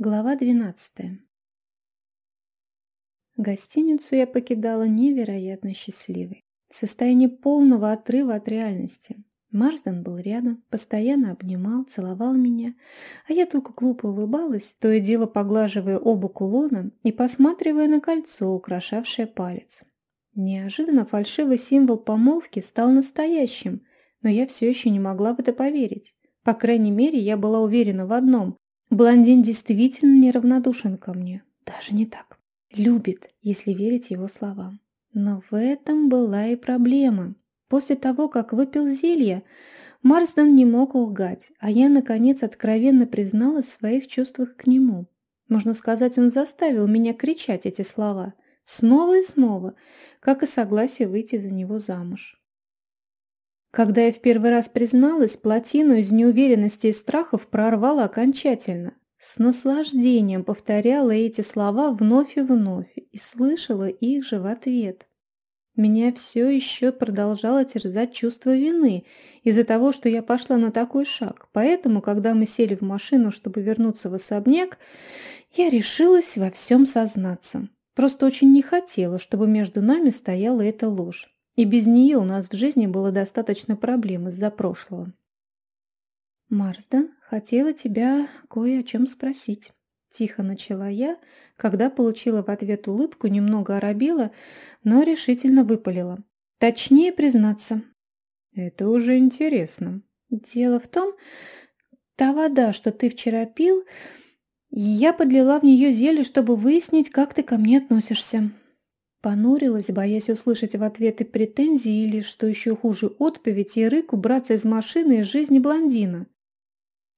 Глава 12. Гостиницу я покидала невероятно счастливой. В состоянии полного отрыва от реальности. Марсден был рядом, постоянно обнимал, целовал меня, а я только глупо улыбалась, то и дело поглаживая оба кулона и посматривая на кольцо, украшавшее палец. Неожиданно фальшивый символ помолвки стал настоящим, но я все еще не могла в это поверить. По крайней мере, я была уверена в одном Блондин действительно неравнодушен ко мне. Даже не так. Любит, если верить его словам. Но в этом была и проблема. После того, как выпил зелье, Марсден не мог лгать, а я, наконец, откровенно призналась в своих чувствах к нему. Можно сказать, он заставил меня кричать эти слова. Снова и снова, как и согласие выйти за него замуж. Когда я в первый раз призналась, плотину из неуверенности и страхов прорвала окончательно. С наслаждением повторяла эти слова вновь и вновь и слышала их же в ответ. Меня все еще продолжало терзать чувство вины из-за того, что я пошла на такой шаг. Поэтому, когда мы сели в машину, чтобы вернуться в особняк, я решилась во всем сознаться. Просто очень не хотела, чтобы между нами стояла эта ложь. И без нее у нас в жизни было достаточно проблем из-за прошлого. «Марсден, хотела тебя кое о чем спросить». Тихо начала я, когда получила в ответ улыбку, немного оробила, но решительно выпалила. Точнее признаться. Это уже интересно. Дело в том, та вода, что ты вчера пил, я подлила в нее зелье, чтобы выяснить, как ты ко мне относишься. Понурилась, боясь услышать в ответы претензии или, что еще хуже, отповедь и рык убраться из машины из жизни блондина.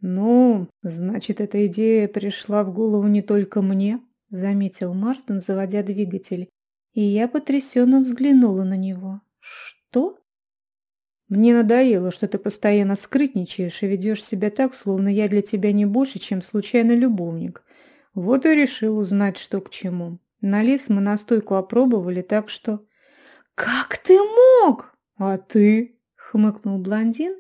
«Ну, значит, эта идея пришла в голову не только мне», — заметил Марстон, заводя двигатель. И я потрясенно взглянула на него. «Что?» «Мне надоело, что ты постоянно скрытничаешь и ведешь себя так, словно я для тебя не больше, чем случайный любовник. Вот и решил узнать, что к чему». На лис мы настойку опробовали, так что... «Как ты мог?» «А ты?» — хмыкнул блондин,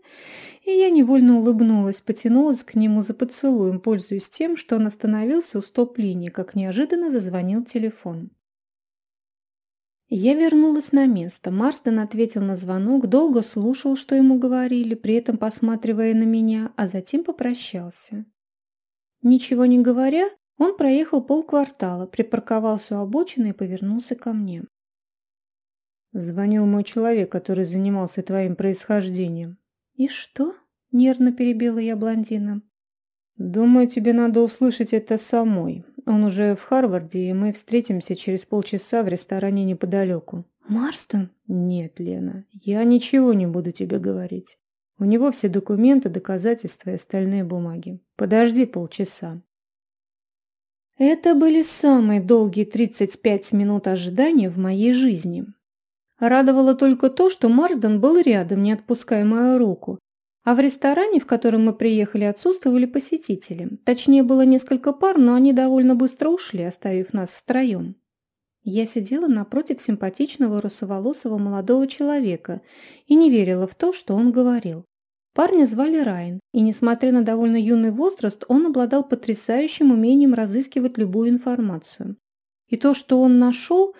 и я невольно улыбнулась, потянулась к нему за поцелуем, пользуясь тем, что он остановился у стоп-линии, как неожиданно зазвонил телефон. Я вернулась на место. Марстон ответил на звонок, долго слушал, что ему говорили, при этом посматривая на меня, а затем попрощался. Ничего не говоря, он проехал полквартала, припарковался у обочины и повернулся ко мне. Звонил мой человек, который занимался твоим происхождением. И что? Нервно перебила я блондина. Думаю, тебе надо услышать это самой. Он уже в Харварде, и мы встретимся через полчаса в ресторане неподалеку. Марстон? Нет, Лена, я ничего не буду тебе говорить. У него все документы, доказательства и остальные бумаги. Подожди полчаса. Это были самые долгие 35 минут ожидания в моей жизни. Радовало только то, что Марсден был рядом, не отпуская мою руку, а в ресторане, в котором мы приехали, отсутствовали посетители. Точнее, было несколько пар, но они довольно быстро ушли, оставив нас втроем. Я сидела напротив симпатичного русоволосого молодого человека и не верила в то, что он говорил. Парня звали Райан, и, несмотря на довольно юный возраст, он обладал потрясающим умением разыскивать любую информацию. И то, что он нашел,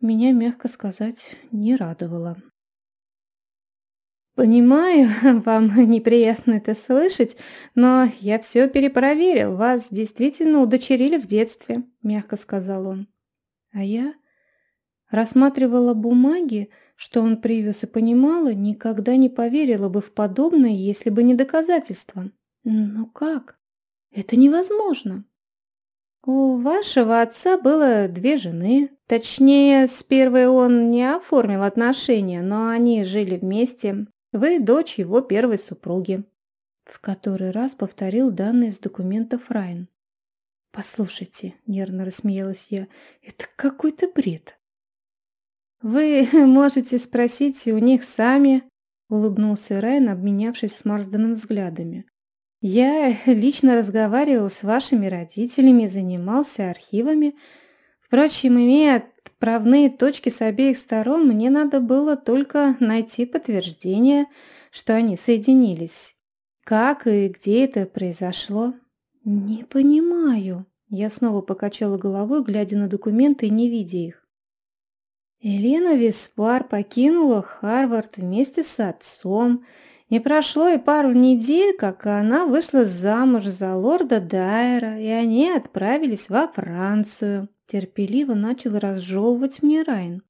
меня, мягко сказать, не радовало. «Понимаю, вам неприятно это слышать, но я все перепроверил. Вас действительно удочерили в детстве», – мягко сказал он. А я рассматривала бумаги, что он привез и понимала, никогда не поверила бы в подобное, если бы не доказательства. Но как? Это невозможно. У вашего отца было две жены. Точнее, с первой он не оформил отношения, но они жили вместе. Вы дочь его первой супруги. В который раз повторил данные из документов Райн. «Послушайте», — нервно рассмеялась я, — «это какой-то бред». «Вы можете спросить у них сами», — улыбнулся Райан, обменявшись с Марсденом взглядами. «Я лично разговаривал с вашими родителями, занимался архивами. Впрочем, имея отправные точки с обеих сторон, мне надо было только найти подтверждение, что они соединились. Как и где это произошло?» «Не понимаю», Я снова покачала головой, глядя на документы и не видя их. Елена Виспар покинула Харвард вместе с отцом. Не прошло и пару недель, как она вышла замуж за лорда Дайера, и они отправились во Францию. Терпеливо начал разжевывать мне Райн.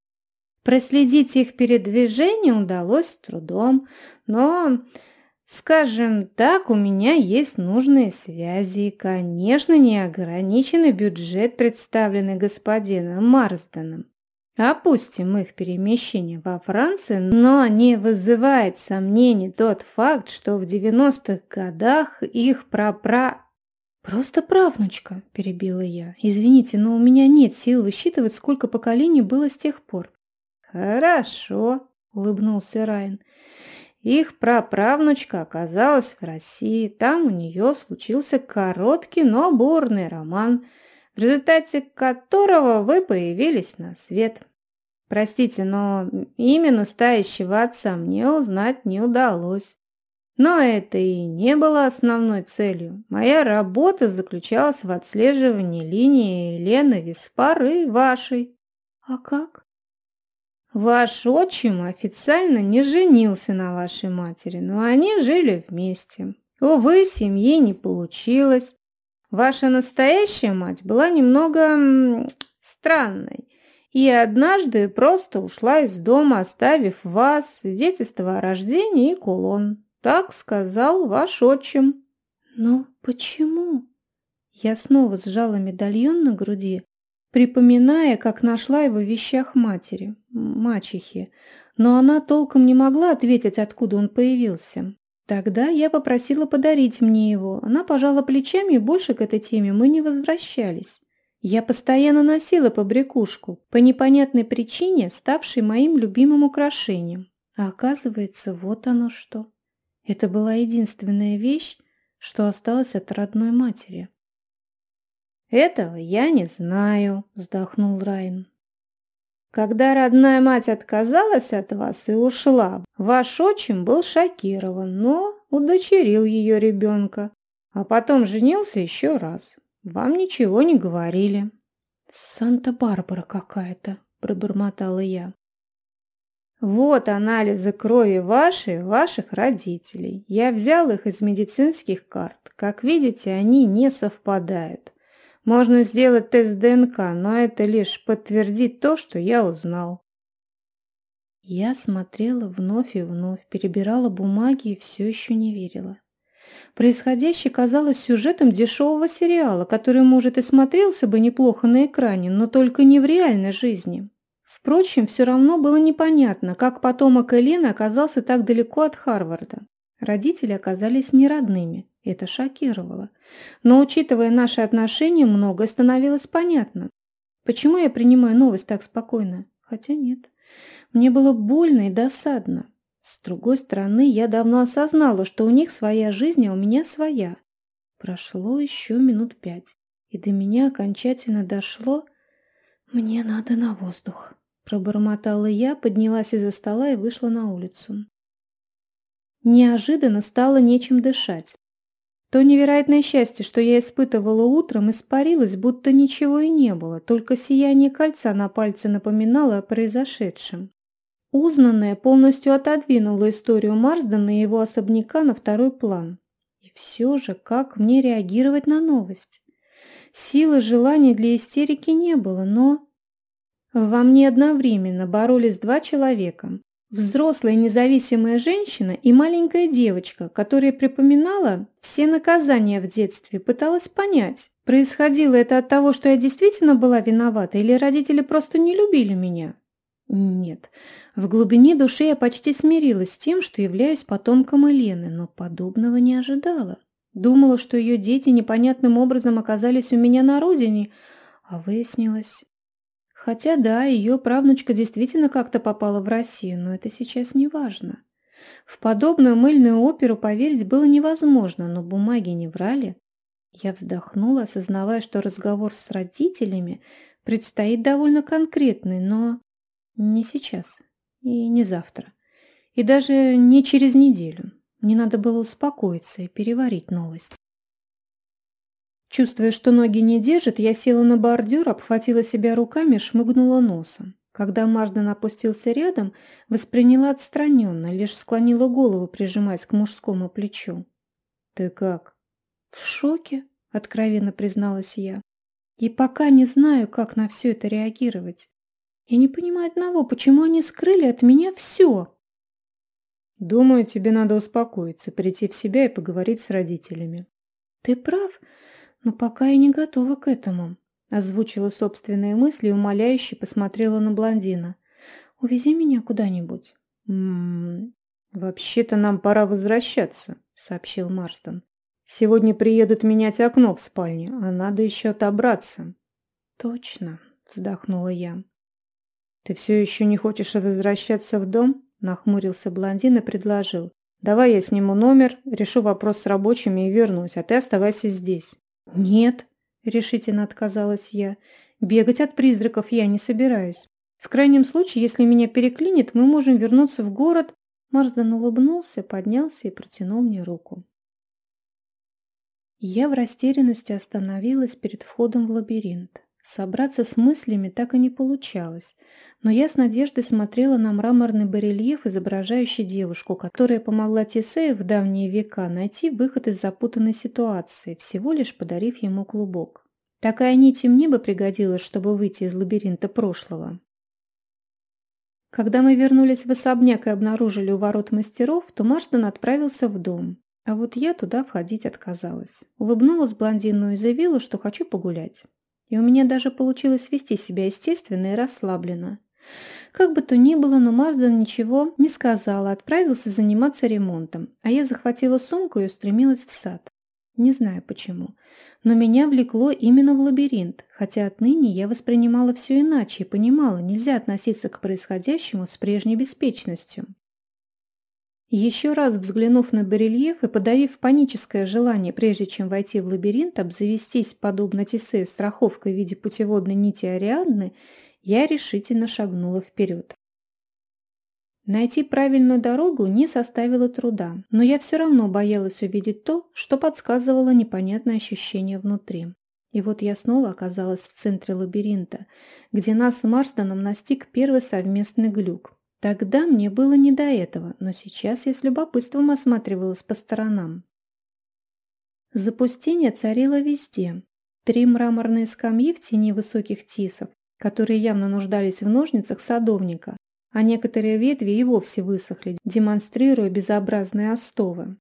Проследить их передвижение удалось с трудом, но, скажем так, у меня есть нужные связи и, конечно, неограниченный бюджет, представленный господином Марсденом. Опустим их перемещение во Францию, но не вызывает сомнений тот факт, что в 90-х годах их прапра... «Просто правнучка», – перебила я. «Извините, но у меня нет сил высчитывать, сколько поколений было с тех пор. «Хорошо», — улыбнулся Райан. Их праправнучка оказалась в России. Там у нее случился короткий, но бурный роман, в результате которого вы появились на свет. Простите, но имя настоящего отца мне узнать не удалось. Но это и не было основной целью. Моя работа заключалась в отслеживании линии Елены Виспар и вашей. А как? Ваш отчим официально не женился на вашей матери, но они жили вместе. Увы, семьи не получилось. Ваша настоящая мать была немного странной и однажды просто ушла из дома, оставив вас, свидетельство о рождении и кулон. Так сказал ваш отчим. Но почему? Я снова сжала медальон на груди, припоминая, как нашла его в вещах матери, мачехи, но она толком не могла ответить, откуда он появился. Тогда я попросила подарить мне его. Она пожала плечами, и больше к этой теме мы не возвращались. Я постоянно носила побрякушку, по непонятной причине ставшей моим любимым украшением. А оказывается, вот оно что. Это была единственная вещь, что осталась от родной матери. «Этого я не знаю», – вздохнул Райн. «Когда родная мать отказалась от вас и ушла, ваш отчим был шокирован, но удочерил ее ребенка, а потом женился еще раз. Вам ничего не говорили». «Санта-Барбара какая-то», – пробормотала я. Вот анализы крови вашей, ваших родителей. Я взял их из медицинских карт. Как видите, они не совпадают. Можно сделать тест ДНК, но это лишь подтвердит то, что я узнал. Я смотрела вновь и вновь, перебирала бумаги и все еще не верила. Происходящее казалось сюжетом дешевого сериала, который, может, и смотрелся бы неплохо на экране, но только не в реальной жизни. Впрочем, все равно было непонятно, как потомок Элены оказался так далеко от Харварда. Родители оказались неродными. Это шокировало. Но, учитывая наши отношения, многое становилось понятно. Почему я принимаю новость так спокойно? Хотя нет. Мне было больно и досадно. С другой стороны, я давно осознала, что у них своя жизнь, а у меня своя. Прошло еще минут пять, и до меня окончательно дошло «Мне надо на воздух», – пробормотала я, поднялась из-за стола и вышла на улицу. Неожиданно стало нечем дышать. То невероятное счастье, что я испытывала утром, испарилось, будто ничего и не было, только сияние кольца на пальце напоминало о произошедшем. Узнанное полностью отодвинуло историю Марсдена и его особняка на второй план. И все же, как мне реагировать на новость? Силы желаний для истерики не было, но... Во мне одновременно боролись два человека. Взрослая независимая женщина и маленькая девочка, которая припоминала все наказания в детстве, пыталась понять, происходило это от того, что я действительно была виновата, или родители просто не любили меня. Нет, в глубине души я почти смирилась с тем, что являюсь потомком Елены, но подобного не ожидала. Думала, что ее дети непонятным образом оказались у меня на родине, а выяснилось... Хотя да, ее правнучка действительно как-то попала в Россию, но это сейчас не важно. В подобную мыльную оперу поверить было невозможно, но бумаги не врали. Я вздохнула, осознавая, что разговор с родителями предстоит довольно конкретный, но не сейчас и не завтра. И даже не через неделю. Мне надо было успокоиться и переварить новость. Чувствуя, что ноги не держат, я села на бордюр, обхватила себя руками, шмыгнула носом. Когда Марсден опустился рядом, восприняла отстраненно, лишь склонила голову, прижимаясь к мужскому плечу. «Ты как?» «В шоке», — откровенно призналась я. «И пока не знаю, как на все это реагировать. Я не понимаю одного, почему они скрыли от меня все?» «Думаю, тебе надо успокоиться, прийти в себя и поговорить с родителями». «Ты прав, но пока я не готова к этому», — озвучила собственные мысли и умоляюще посмотрела на блондина. «Увези меня куда-нибудь». «М-м, вообще-то нам пора возвращаться», — сообщил Марстон. «Сегодня приедут менять окно в спальне, а надо еще отобраться». «Точно», — вздохнула я. «Ты все еще не хочешь возвращаться в дом?» — нахмурился блондин и предложил. «Давай я сниму номер, решу вопрос с рабочими и вернусь, а ты оставайся здесь». «Нет», — решительно отказалась я. «Бегать от призраков я не собираюсь. В крайнем случае, если меня переклинит, мы можем вернуться в город». Марсден улыбнулся, поднялся и протянул мне руку. Я в растерянности остановилась перед входом в лабиринт. Собраться с мыслями так и не получалось, но я с надеждой смотрела на мраморный барельеф, изображающий девушку, которая помогла Тесею в давние века найти выход из запутанной ситуации, всего лишь подарив ему клубок. Такая нить и мне бы пригодилась, чтобы выйти из лабиринта прошлого. Когда мы вернулись в особняк и обнаружили у ворот мастеров, то Марштон отправился в дом. А вот я туда входить отказалась. Улыбнулась блондину и заявила, что хочу погулять и у меня даже получилось вести себя естественно и расслабленно. Как бы то ни было, но Мазда ничего не сказала, отправился заниматься ремонтом, а я захватила сумку и устремилась в сад. Не знаю почему, но меня влекло именно в лабиринт, хотя отныне я воспринимала все иначе и понимала, нельзя относиться к происходящему с прежней беспечностью. Еще раз взглянув на барельеф и подавив паническое желание, прежде чем войти в лабиринт, обзавестись, подобно Тесею, страховкой в виде путеводной нити Ариадны, я решительно шагнула вперед. Найти правильную дорогу не составило труда, но я все равно боялась увидеть то, что подсказывало непонятное ощущение внутри. И вот я снова оказалась в центре лабиринта, где нас с Марсденом настиг первый совместный глюк. Тогда мне было не до этого, но сейчас я с любопытством осматривалась по сторонам. Запустение царило везде. Три мраморные скамьи в тени высоких тисов, которые явно нуждались в ножницах садовника, а некоторые ветви и вовсе высохли, демонстрируя безобразные остовы.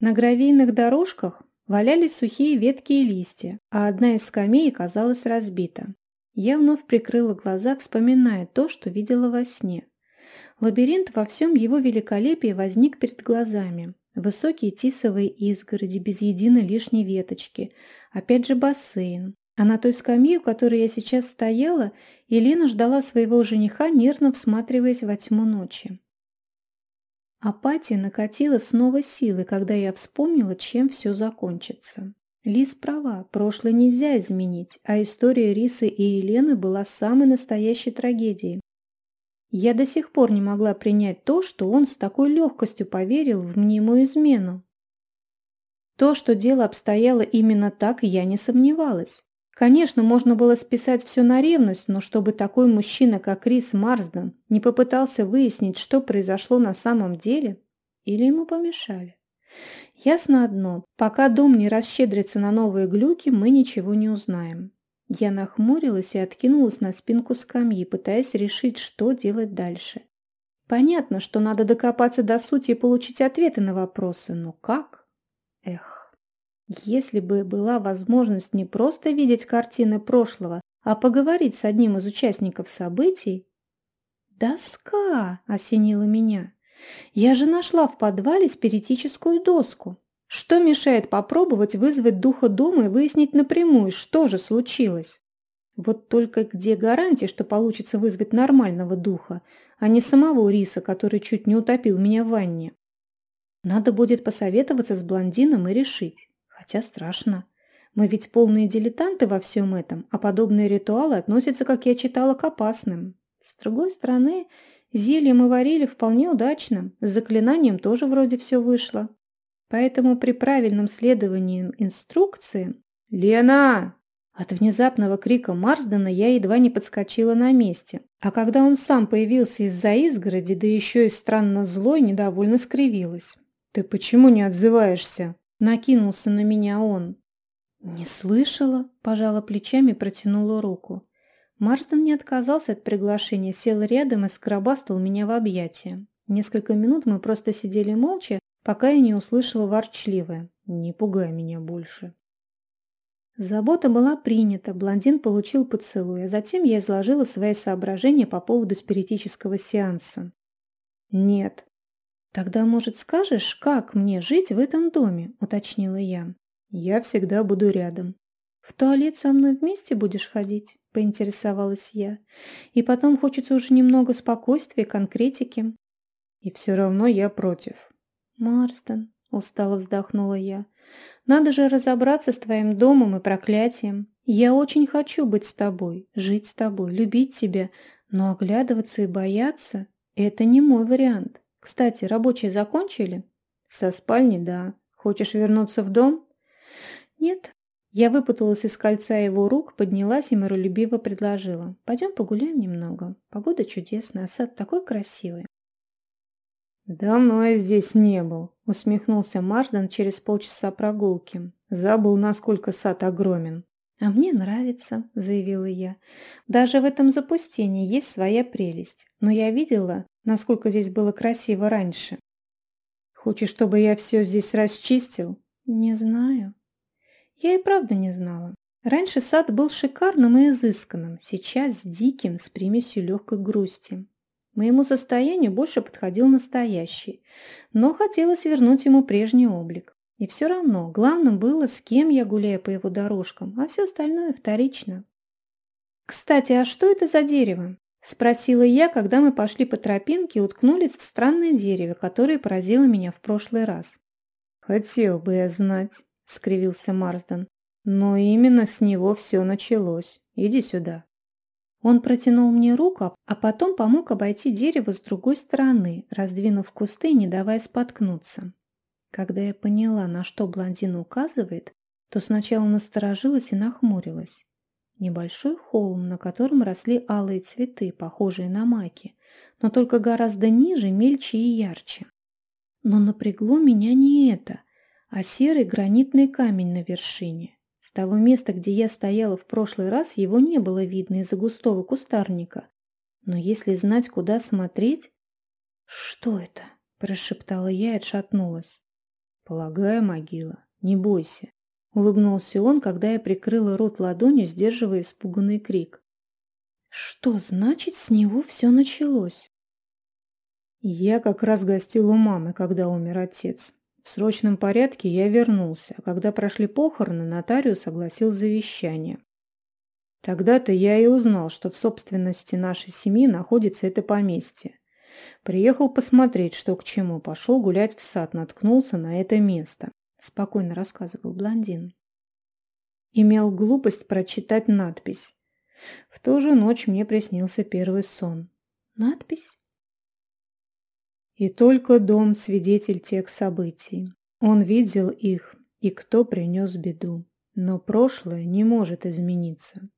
На гравийных дорожках валялись сухие ветки и листья, а одна из скамей казалась разбита. Я вновь прикрыла глаза, вспоминая то, что видела во сне. Лабиринт во всем его великолепии возник перед глазами. Высокие тисовые изгороди, без единой лишней веточки. Опять же бассейн. А на той скамье, у которой я сейчас стояла, Елена ждала своего жениха, нервно всматриваясь во тьму ночи. Апатия накатила снова силы, когда я вспомнила, чем все закончится. Лис права, прошлое нельзя изменить, а история Рисы и Елены была самой настоящей трагедией. Я до сих пор не могла принять то, что он с такой легкостью поверил в мнимую измену. То, что дело обстояло именно так, я не сомневалась. Конечно, можно было списать все на ревность, но чтобы такой мужчина, как Рис Марсден, не попытался выяснить, что произошло на самом деле, или ему помешали. Ясно одно, пока дом не расщедрится на новые глюки, мы ничего не узнаем. Я нахмурилась и откинулась на спинку скамьи, пытаясь решить, что делать дальше. Понятно, что надо докопаться до сути и получить ответы на вопросы, но как? Эх, если бы была возможность не просто видеть картины прошлого, а поговорить с одним из участников событий... «Доска!» — осенила меня. «Я же нашла в подвале спиритическую доску. Что мешает попробовать вызвать духа дома и выяснить напрямую, что же случилось? Вот только где гарантия, что получится вызвать нормального духа, а не самого Риса, который чуть не утопил меня в ванне? Надо будет посоветоваться с блондином и решить. Хотя страшно. Мы ведь полные дилетанты во всем этом, а подобные ритуалы относятся, как я читала, к опасным. С другой стороны, зелье мы варили вполне удачно, с заклинанием тоже вроде все вышло. Поэтому при правильном следовании инструкции «Лена!» От внезапного крика Марсдена я едва не подскочила на месте, а когда он сам появился из-за изгороди, да еще и странно злой, недовольно скривилась. «Ты почему не отзываешься?» – накинулся на меня он. «Не слышала», – пожала плечами и протянула руку. Марсден не отказался от приглашения, сел рядом и скоробастал меня в объятия. Несколько минут мы просто сидели молча, пока я не услышала ворчливое «Не пугай меня больше». Забота была принята, блондин получил поцелуй, а затем я изложила свои соображения по поводу спиритического сеанса. «Нет». «Тогда, может, скажешь, как мне жить в этом доме?» – уточнила я. «Я всегда буду рядом». «В туалет со мной вместе будешь ходить?» – поинтересовалась я. «И потом хочется уже немного спокойствия конкретики». «И все равно я против». «Марстон», – устало вздохнула я, – «надо же разобраться с твоим домом и проклятием. Я очень хочу быть с тобой, жить с тобой, любить тебя, но оглядываться и бояться – это не мой вариант. Кстати, рабочие закончили?» «Со спальни, да. Хочешь вернуться в дом?» «Нет». Я выпуталась из кольца его рук, поднялась и миролюбиво предложила. «Пойдем погуляем немного. Погода чудесная, сад такой красивый». «Давно я здесь не был», — усмехнулся Марсден через полчаса прогулки. Забыл, насколько сад огромен. «А мне нравится», — заявила я. «Даже в этом запустении есть своя прелесть. Но я видела, насколько здесь было красиво раньше». «Хочешь, чтобы я все здесь расчистил?» «Не знаю». Я и правда не знала. Раньше сад был шикарным и изысканным, сейчас диким, с примесью легкой грусти. Моему состоянию больше подходил настоящий, но хотелось вернуть ему прежний облик. И все равно главным было, с кем я гуляю по его дорожкам, а все остальное вторично. «Кстати, а что это за дерево?» – спросила я, когда мы пошли по тропинке и уткнулись в странное дерево, которое поразило меня в прошлый раз. «Хотел бы я знать», – скривился Марсден. «Но именно с него все началось. Иди сюда». Он протянул мне руку, а потом помог обойти дерево с другой стороны, раздвинув кусты и не давая споткнуться. Когда я поняла, на что блондин указывает, то сначала насторожилась и нахмурилась. Небольшой холм, на котором росли алые цветы, похожие на маки, но только гораздо ниже, мельче и ярче. Но напрягло меня не это, а серый гранитный камень на вершине. С того места, где я стояла в прошлый раз, его не было видно из-за густого кустарника. Но если знать, куда смотреть... «Что это?» – прошептала я и отшатнулась. «Полагаю, могила. Не бойся». Улыбнулся он, когда я прикрыла рот ладонью, сдерживая испуганный крик. «Что значит, с него все началось?» Я как раз гостил у мамы, когда умер отец. В срочном порядке я вернулся, а когда прошли похороны, нотариус согласил завещание. Тогда-то я и узнал, что в собственности нашей семьи находится это поместье. Приехал посмотреть, что к чему, пошел гулять в сад, наткнулся на это место. Спокойно рассказывал блондин. Имел глупость прочитать надпись. В ту же ночь мне приснился первый сон. Надпись? И только дом – свидетель тех событий. Он видел их, и кто принес беду. Но прошлое не может измениться.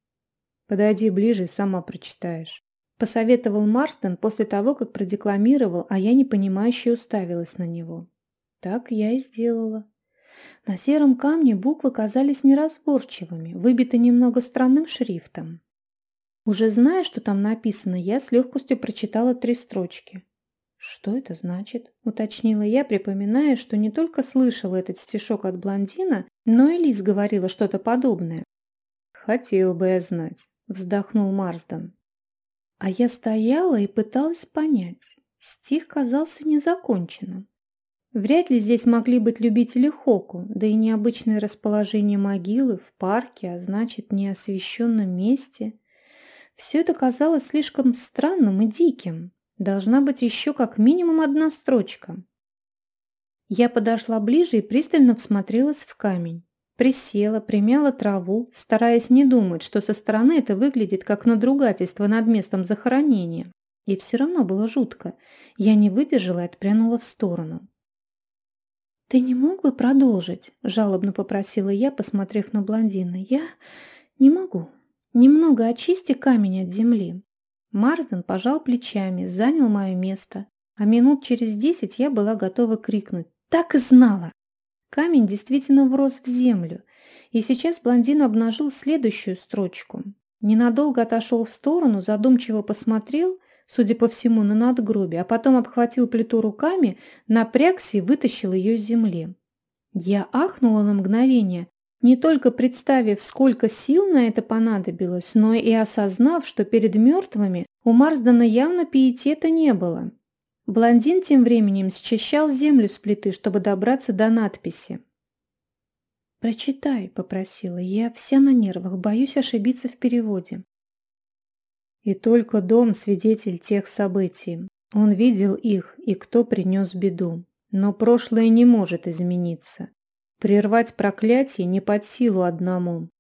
Подойди ближе, сама прочитаешь. Посоветовал Марстон после того, как продекламировал, а я непонимающе уставилась на него. Так я и сделала. На сером камне буквы казались неразборчивыми, выбиты немного странным шрифтом. Уже зная, что там написано, я с легкостью прочитала три строчки. «Что это значит?» – уточнила я, припоминая, что не только слышала этот стишок от блондина, но и Лиз говорила что-то подобное. «Хотел бы я знать», – вздохнул Марсден. А я стояла и пыталась понять. Стих казался незаконченным. Вряд ли здесь могли быть любители Хоку, да и необычное расположение могилы в парке, а значит, неосвещенном месте. Все это казалось слишком странным и диким. Должна быть еще как минимум одна строчка. Я подошла ближе и пристально всмотрелась в камень. Присела, примяла траву, стараясь не думать, что со стороны это выглядит как надругательство над местом захоронения. И все равно было жутко. Я не выдержала и отпрянула в сторону. «Ты не мог бы продолжить?» – жалобно попросила я, посмотрев на блондина. «Я не могу. Немного очисти камень от земли». Марсден пожал плечами, занял мое место, а минут через десять я была готова крикнуть «Так и знала!». Камень действительно врос в землю, и сейчас блондин обнажил следующую строчку. Ненадолго отошел в сторону, задумчиво посмотрел, судя по всему, на надгробие, а потом обхватил плиту руками, напрягся и вытащил ее с земли. Я ахнула на мгновение, не только представив, сколько сил на это понадобилось, но и осознав, что перед мертвыми у Марсдена явно пиетета не было. Блондин тем временем счищал землю с плиты, чтобы добраться до надписи. «Прочитай», — попросила. «Я вся на нервах, боюсь ошибиться в переводе». И только дом — свидетель тех событий. Он видел их и кто принес беду. Но прошлое не может измениться. Прервать проклятие не под силу одному.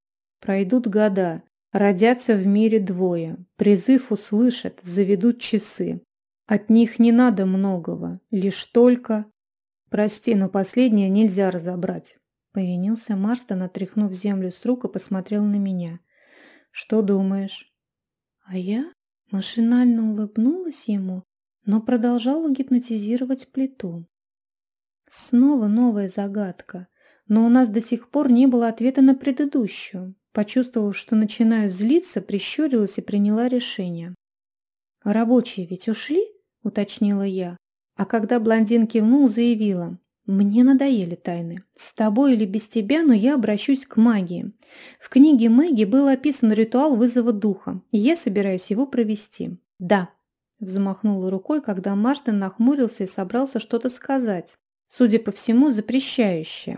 Пройдут года, родятся в мире двое, призыв услышат, заведут часы. От них не надо многого, лишь только... Прости, но последнее нельзя разобрать. Повинился Марстон, отряхнув землю с рук и посмотрел на меня. Что думаешь? А я машинально улыбнулась ему, но продолжала гипнотизировать плиту. Снова новая загадка но у нас до сих пор не было ответа на предыдущую. Почувствовав, что начинаю злиться, прищурилась и приняла решение. «Рабочие ведь ушли?» – уточнила я. А когда блондин кивнул, заявила. «Мне надоели тайны. С тобой или без тебя, но я обращусь к магии. В книге Мэгги был описан ритуал вызова духа, и я собираюсь его провести. Да». Взмахнула рукой, когда Марстон нахмурился и собрался что-то сказать. Судя по всему, запрещающее.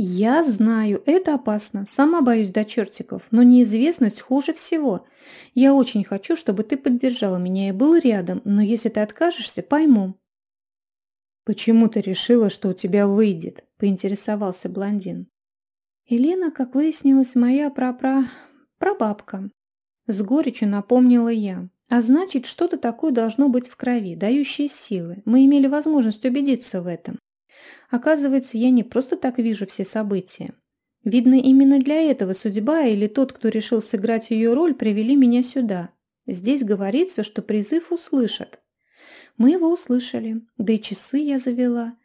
«Я знаю, это опасно. Сама боюсь до чертиков, но неизвестность хуже всего. Я очень хочу, чтобы ты поддержала меня и был рядом, но если ты откажешься, пойму». «Почему ты решила, что у тебя выйдет?» – поинтересовался блондин. «Елена, как выяснилось, моя прапра... прабабка». С горечью напомнила я. «А значит, что-то такое должно быть в крови, дающее силы. Мы имели возможность убедиться в этом. Оказывается, я не просто так вижу все события. Видно, именно для этого судьба или тот, кто решил сыграть ее роль, привели меня сюда. Здесь говорится, что призыв услышат. Мы его услышали, да и часы я завела.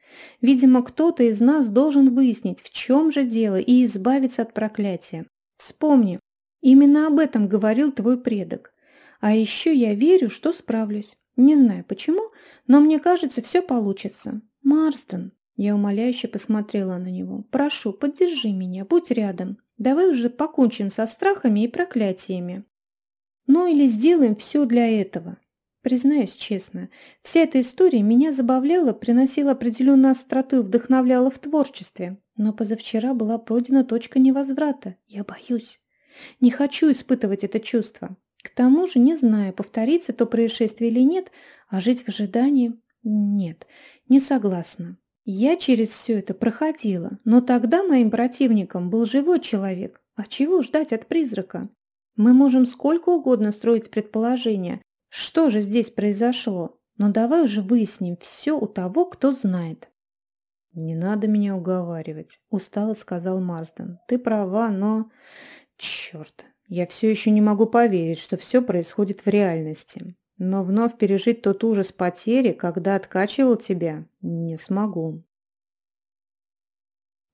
Видимо, кто-то из нас должен выяснить, в чем же дело, и избавиться от проклятия. Вспомни, именно об этом говорил твой предок. А еще я верю, что справлюсь. Не знаю почему, но мне кажется, все получится. Марстон, я умоляюще посмотрела на него. «Прошу, поддержи меня, будь рядом. Давай уже покончим со страхами и проклятиями. Ну или сделаем все для этого». Признаюсь честно, вся эта история меня забавляла, приносила определенную остроту и вдохновляла в творчестве. Но позавчера была пройдена точка невозврата. Я боюсь. Не хочу испытывать это чувство. К тому же не знаю, повторится то происшествие или нет, а жить в ожидании... Нет, не согласна. Я через все это проходила, но тогда моим противником был живой человек. А чего ждать от призрака? Мы можем сколько угодно строить предположения, что же здесь произошло, но давай уже выясним все у того, кто знает. «Не надо меня уговаривать», – устало сказал Марсден. «Ты права, но... Черт, я все еще не могу поверить, что все происходит в реальности. Но вновь пережить тот ужас потери, когда откачивал тебя, не смогу.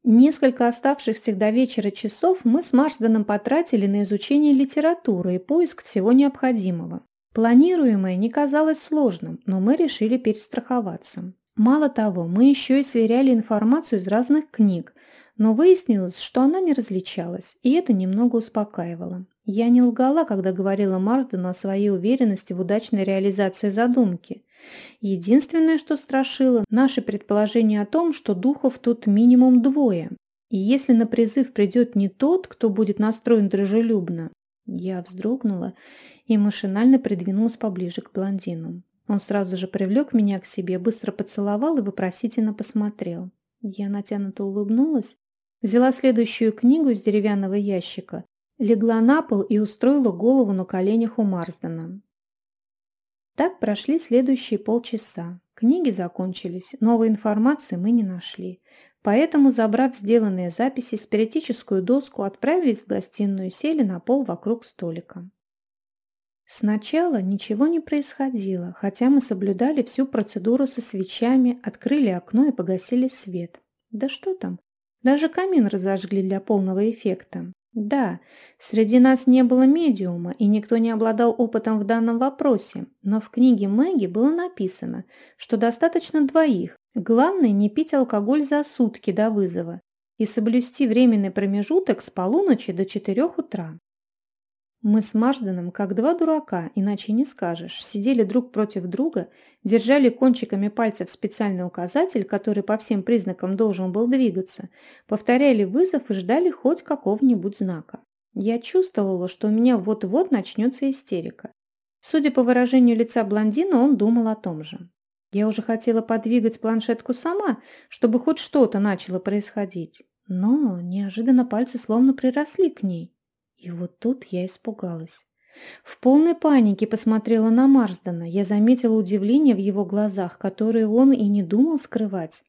Несколько оставшихся до вечера часов мы с Марсденом потратили на изучение литературы и поиск всего необходимого. Планируемое не казалось сложным, но мы решили перестраховаться. Мало того, мы еще и сверяли информацию из разных книг, но выяснилось, что она не различалась, и это немного успокаивало. Я не лгала, когда говорила Мардену о своей уверенности в удачной реализации задумки. Единственное, что страшило, наше предположение о том, что духов тут минимум двое. И если на призыв придет не тот, кто будет настроен дружелюбно, я вздрогнула и машинально придвинулась поближе к блондину. Он сразу же привлек меня к себе, быстро поцеловал и вопросительно посмотрел. Я натянуто улыбнулась, взяла следующую книгу из деревянного ящика легла на пол и устроила голову на коленях у Марсдена. Так прошли следующие полчаса. Книги закончились, новой информации мы не нашли. Поэтому, забрав сделанные записи, спиритическую доску отправились в гостиную и сели на пол вокруг столика. Сначала ничего не происходило, хотя мы соблюдали всю процедуру со свечами, открыли окно и погасили свет. Да что там, даже камин разожгли для полного эффекта. Да, среди нас не было медиума, и никто не обладал опытом в данном вопросе, но в книге Мэгги было написано, что достаточно двоих. Главное не пить алкоголь за сутки до вызова и соблюсти временный промежуток с полуночи до четырех утра. Мы с Марсденом, как два дурака, иначе не скажешь, сидели друг против друга, держали кончиками пальцев специальный указатель, который по всем признакам должен был двигаться, повторяли вызов и ждали хоть какого-нибудь знака. Я чувствовала, что у меня вот-вот начнется истерика. Судя по выражению лица блондина, он думал о том же. Я уже хотела подвигать планшетку сама, чтобы хоть что-то начало происходить. Но неожиданно пальцы словно приросли к ней. И вот тут я испугалась. В полной панике посмотрела на Марсдена. Я заметила удивление в его глазах, которое он и не думал скрывать.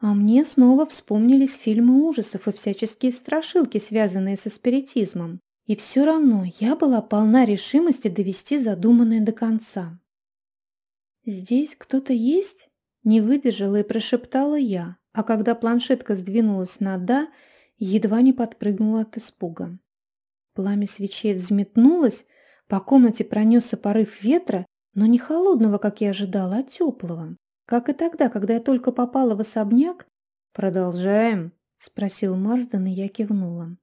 А мне снова вспомнились фильмы ужасов и всяческие страшилки, связанные со спиритизмом. И все равно я была полна решимости довести задуманное до конца. «Здесь кто-то есть?» Не выдержала и прошептала я, а когда планшетка сдвинулась на «да», едва не подпрыгнула от испуга. Пламя свечей взметнулось, по комнате пронесся порыв ветра, но не холодного, как я ожидала, а теплого. Как и тогда, когда я только попала в особняк. «Продолжаем?» – спросил Марсден, и я кивнула.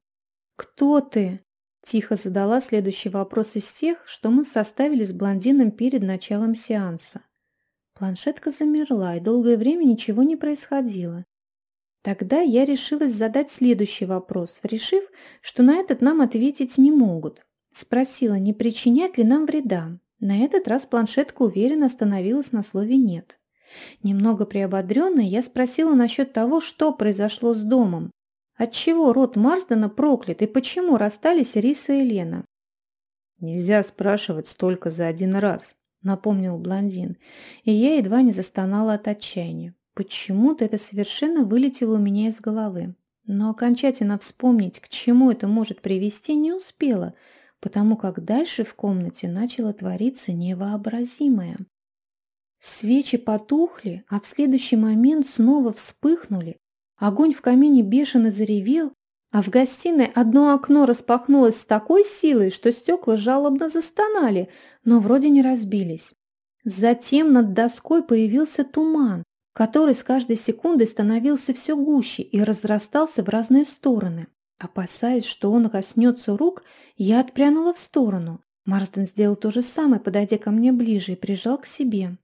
«Кто ты?» – тихо задала следующий вопрос из тех, что мы составили с блондином перед началом сеанса. Планшетка замерла, и долгое время ничего не происходило. Тогда я решилась задать следующий вопрос, решив, что на этот нам ответить не могут. Спросила, не причинять ли нам вреда. На этот раз планшетка уверенно остановилась на слове «нет». Немного приободренная, я спросила насчет того, что произошло с домом. Отчего род Марсдена проклят и почему расстались Риса и Лена? «Нельзя спрашивать столько за один раз», — напомнил блондин, и я едва не застонала от отчаяния. Почему-то это совершенно вылетело у меня из головы. Но окончательно вспомнить, к чему это может привести, не успела, потому как дальше в комнате начало твориться невообразимое. Свечи потухли, а в следующий момент снова вспыхнули. Огонь в камине бешено заревел, а в гостиной одно окно распахнулось с такой силой, что стекла жалобно застонали, но вроде не разбились. Затем над доской появился туман, который с каждой секундой становился все гуще и разрастался в разные стороны. Опасаясь, что он коснется рук, я отпрянула в сторону. Марсден сделал то же самое, подойдя ко мне ближе и прижал к себе.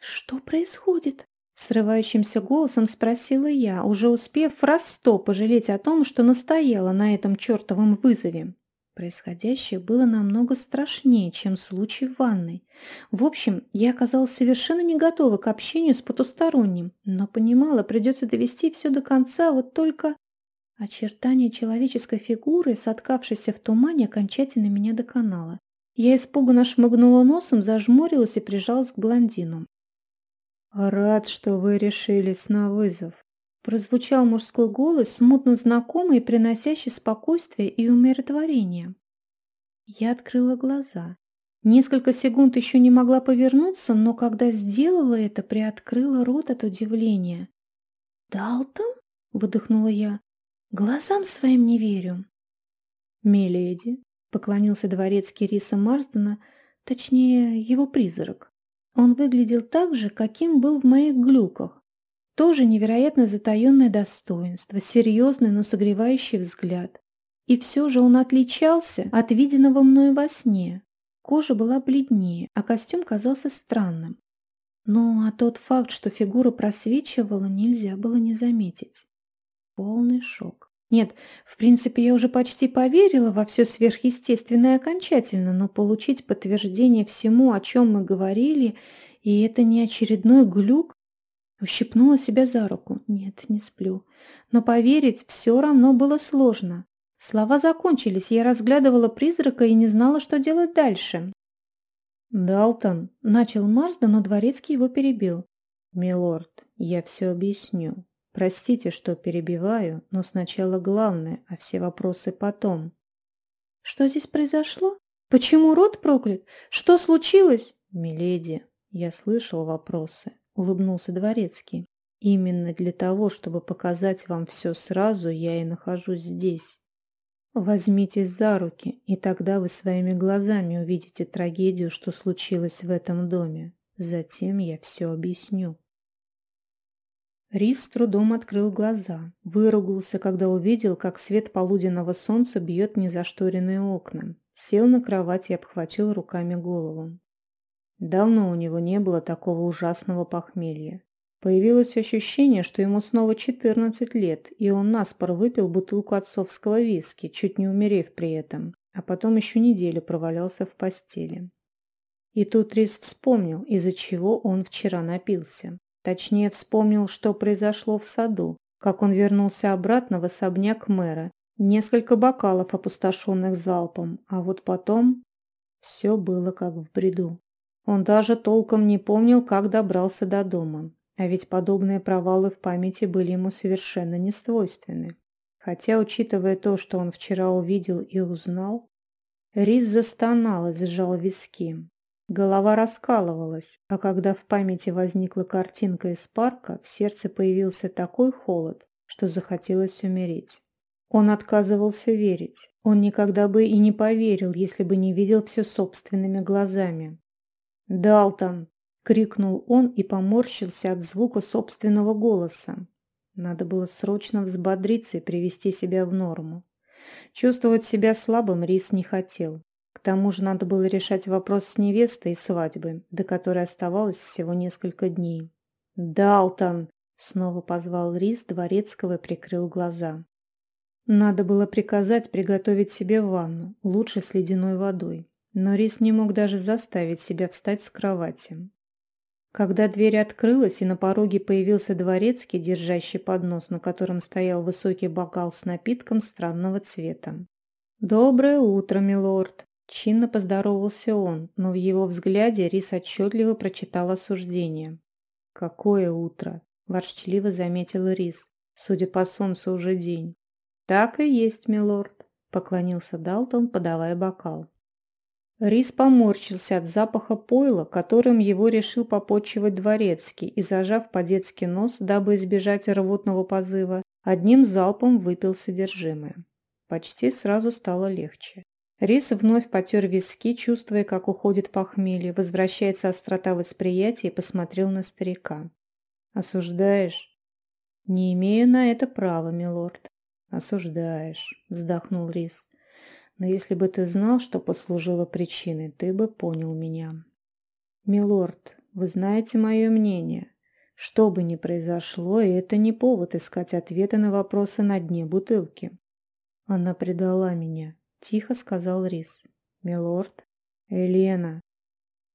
«Что происходит?» Срывающимся голосом спросила я, уже успев раз сто пожалеть о том, что настояла на этом чертовом вызове. Происходящее было намного страшнее, чем случай в ванной. В общем, я оказалась совершенно не готова к общению с потусторонним, но понимала, придется довести все до конца, вот только... Очертание человеческой фигуры, соткавшейся в тумане, окончательно меня доконало. Я испуганно шмыгнула носом, зажмурилась и прижалась к блондину. «Рад, что вы решились на вызов», Прозвучал мужской голос, смутно знакомый, приносящий спокойствие и умиротворение. Я открыла глаза. Несколько секунд еще не могла повернуться, но когда сделала это, приоткрыла рот от удивления. «Далтон?» — выдохнула я. «Глазам своим не верю». «Миледи», — поклонился дворецкий Риса Марсдена, точнее, его призрак. Он выглядел так же, каким был в моих глюках, тоже невероятно затаенное достоинство, серьезный, но согревающий взгляд. И все же он отличался от виденного мною во сне. Кожа была бледнее, а костюм казался странным. Ну, а тот факт, что фигура просвечивала, нельзя было не заметить. Полный шок. Нет, в принципе, я уже почти поверила во все сверхъестественное окончательно, но получить подтверждение всему, о чем мы говорили, и это не очередной глюк, Ущипнула себя за руку. Нет, не сплю. Но поверить все равно было сложно. Слова закончились, я разглядывала призрака и не знала, что делать дальше. «Далтон!» – начал Марсда, но Дворецкий его перебил. «Милорд, я все объясню. Простите, что перебиваю, но сначала главное, а все вопросы потом». «Что здесь произошло? Почему род проклят? Что случилось?» «Миледи, я слышал вопросы», – улыбнулся Дворецкий. «Именно для того, чтобы показать вам все сразу, я и нахожусь здесь. Возьмитесь за руки, и тогда вы своими глазами увидите трагедию, что случилось в этом доме. Затем я все объясню». Рис с трудом открыл глаза, выругался, когда увидел, как свет полуденного солнца бьет незашторенные окна. Сел на кровать и обхватил руками голову. Давно у него не было такого ужасного похмелья. Появилось ощущение, что ему снова 14 лет, и он наспор выпил бутылку отцовского виски, чуть не умерев при этом, а потом еще неделю провалялся в постели. И тут Рис вспомнил, из-за чего он вчера напился. Точнее, вспомнил, что произошло в саду, как он вернулся обратно в особняк мэра, несколько бокалов, опустошенных залпом, а вот потом все было как в бреду. Он даже толком не помнил, как добрался до дома. А ведь подобные провалы в памяти были ему совершенно не свойственны. Хотя, учитывая то, что он вчера увидел и узнал, Рис застонал и сжал виски. Голова раскалывалась, а когда в памяти возникла картинка из парка, в сердце появился такой холод, что захотелось умереть. Он отказывался верить. Он никогда бы и не поверил, если бы не видел все собственными глазами. «Далтон!» — крикнул он и поморщился от звука собственного голоса. Надо было срочно взбодриться и привести себя в норму. Чувствовать себя слабым Рис не хотел. К тому же надо было решать вопрос с невестой и свадьбой, до которой оставалось всего несколько дней. «Далтон!» — снова позвал Рис Дворецкого и прикрыл глаза. Надо было приказать приготовить себе ванну, лучше с ледяной водой но Рис не мог даже заставить себя встать с кровати. Когда дверь открылась и на пороге появился дворецкий, держащий поднос, на котором стоял высокий бокал с напитком странного цвета. «Доброе утро, милорд!» Чинно поздоровался он, но в его взгляде Рис отчетливо прочитал осуждение. «Какое утро!» – ворчливо заметил Рис. «Судя по солнцу, уже день». «Так и есть, милорд», – поклонился Далтон, подавая бокал. Рис поморщился от запаха пойла, которым его решил попотчевать дворецкий, и, зажав по-детски нос, дабы избежать рвотного позыва, одним залпом выпил содержимое. Почти сразу стало легче. Рис вновь потер виски, чувствуя, как уходит похмелье, возвращается острота восприятия и посмотрел на старика. «Осуждаешь?» «Не имею на это права, милорд». «Осуждаешь», — вздохнул Рис. Но если бы ты знал, что послужило причиной, ты бы понял меня. Милорд, вы знаете мое мнение. Что бы ни произошло, и это не повод искать ответы на вопросы на дне бутылки. Она предала меня, тихо сказал Рис. Милорд? Елена.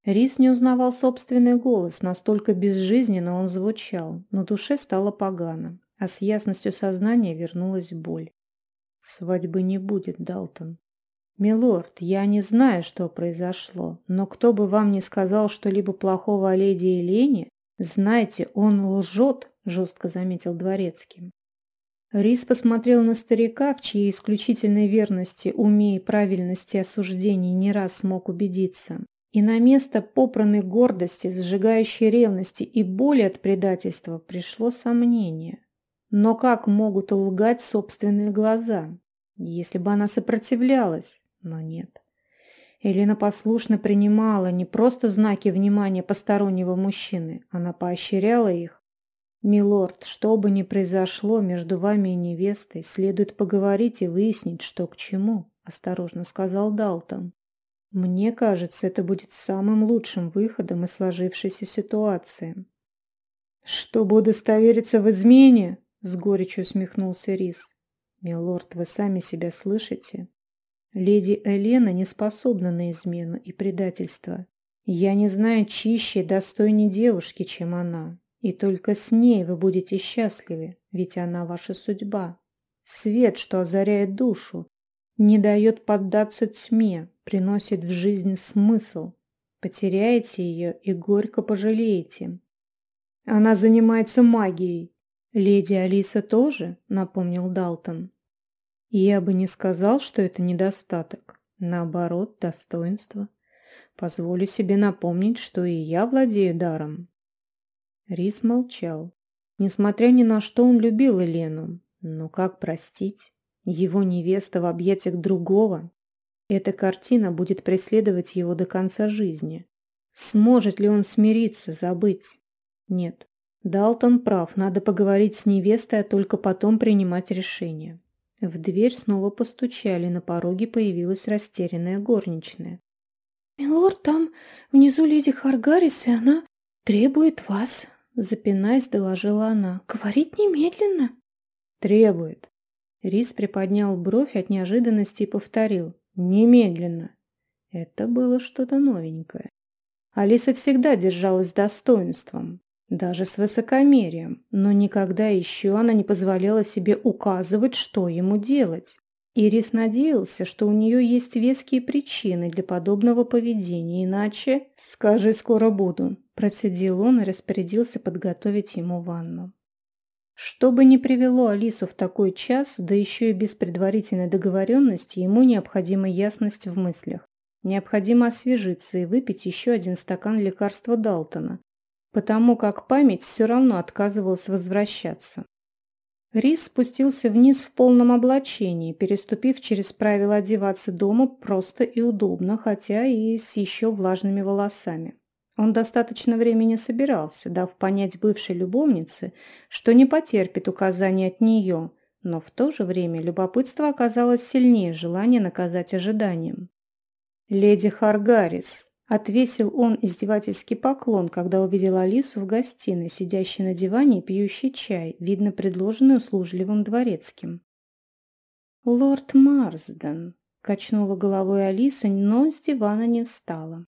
Рис не узнавал собственный голос, настолько безжизненно он звучал, но душе стало погано, а с ясностью сознания вернулась боль. Свадьбы не будет, Далтон. «Милорд, я не знаю, что произошло, но кто бы вам не сказал что-либо плохого о леди Елене, знайте, он лжет», — жестко заметил Дворецкий. Рис посмотрел на старика, в чьей исключительной верности, уме и правильности осуждений не раз смог убедиться. И на место попранной гордости, сжигающей ревности и боли от предательства пришло сомнение. Но как могут лгать собственные глаза? Если бы она сопротивлялась, но нет. Елена послушно принимала не просто знаки внимания постороннего мужчины, она поощряла их. «Милорд, что бы ни произошло между вами и невестой, следует поговорить и выяснить, что к чему», – осторожно сказал Далтон. «Мне кажется, это будет самым лучшим выходом из сложившейся ситуации». «Чтобы удостовериться в измене?» – с горечью усмехнулся Рис. «Милорд, вы сами себя слышите? Леди Элена не способна на измену и предательство. Я не знаю чище и достойней девушки, чем она. И только с ней вы будете счастливы, ведь она ваша судьба. Свет, что озаряет душу, не дает поддаться тьме, приносит в жизнь смысл. Потеряете ее и горько пожалеете. Она занимается магией. Леди Алиса тоже, напомнил Далтон. Я бы не сказал, что это недостаток. Наоборот, достоинство. Позволю себе напомнить, что и я владею даром. Рис молчал. Несмотря ни на что, он любил Елену. Но как простить? Его невеста в объятиях другого. Эта картина будет преследовать его до конца жизни. Сможет ли он смириться, забыть? Нет. Далтон прав, надо поговорить с невестой, а только потом принимать решение. В дверь снова постучали, на пороге появилась растерянная горничная. «Милорд, там внизу леди Харгарис, и она требует вас», — запинаясь, доложила она. «Говорить немедленно». «Требует». Рис приподнял бровь от неожиданности и повторил. «Немедленно». Это было что-то новенькое. Алиса всегда держалась достоинством, даже с высокомерием, но никогда еще она не позволяла себе указывать, что ему делать. Ирис надеялся, что у нее есть веские причины для подобного поведения, иначе «скажи, скоро буду», процедил он и распорядился подготовить ему ванну. Что бы ни привело Алису в такой час, да еще и без предварительной договоренности, ему необходима ясность в мыслях. Необходимо освежиться и выпить еще один стакан лекарства Далтона, потому как память все равно отказывалась возвращаться. Рис спустился вниз в полном облачении, переступив через правила одеваться дома просто и удобно, хотя и с еще влажными волосами. Он достаточно времени собирался, дав понять бывшей любовнице, что не потерпит указаний от нее, но в то же время любопытство оказалось сильнее желания наказать ожиданием. «Леди Харгарис», Отвесил он издевательский поклон, когда увидел Алису в гостиной, сидящей на диване и пьющей чай, видно, предложенный услужливым дворецким. «Лорд Марсден», — качнула головой Алиса, но с дивана не встала.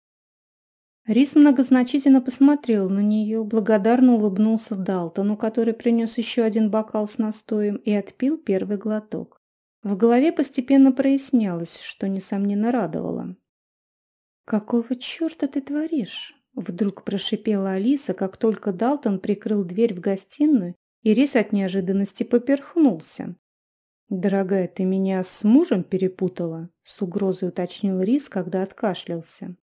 Рис многозначительно посмотрел на нее, благодарно улыбнулся Далтону, который принес еще один бокал с настоем и отпил первый глоток. В голове постепенно прояснялось, что, несомненно, радовало. «Какого черта ты творишь?» Вдруг прошипела Алиса, как только Далтон прикрыл дверь в гостиную, и Рис от неожиданности поперхнулся. «Дорогая, ты меня с мужем перепутала?» — с угрозой уточнил Рис, когда откашлялся.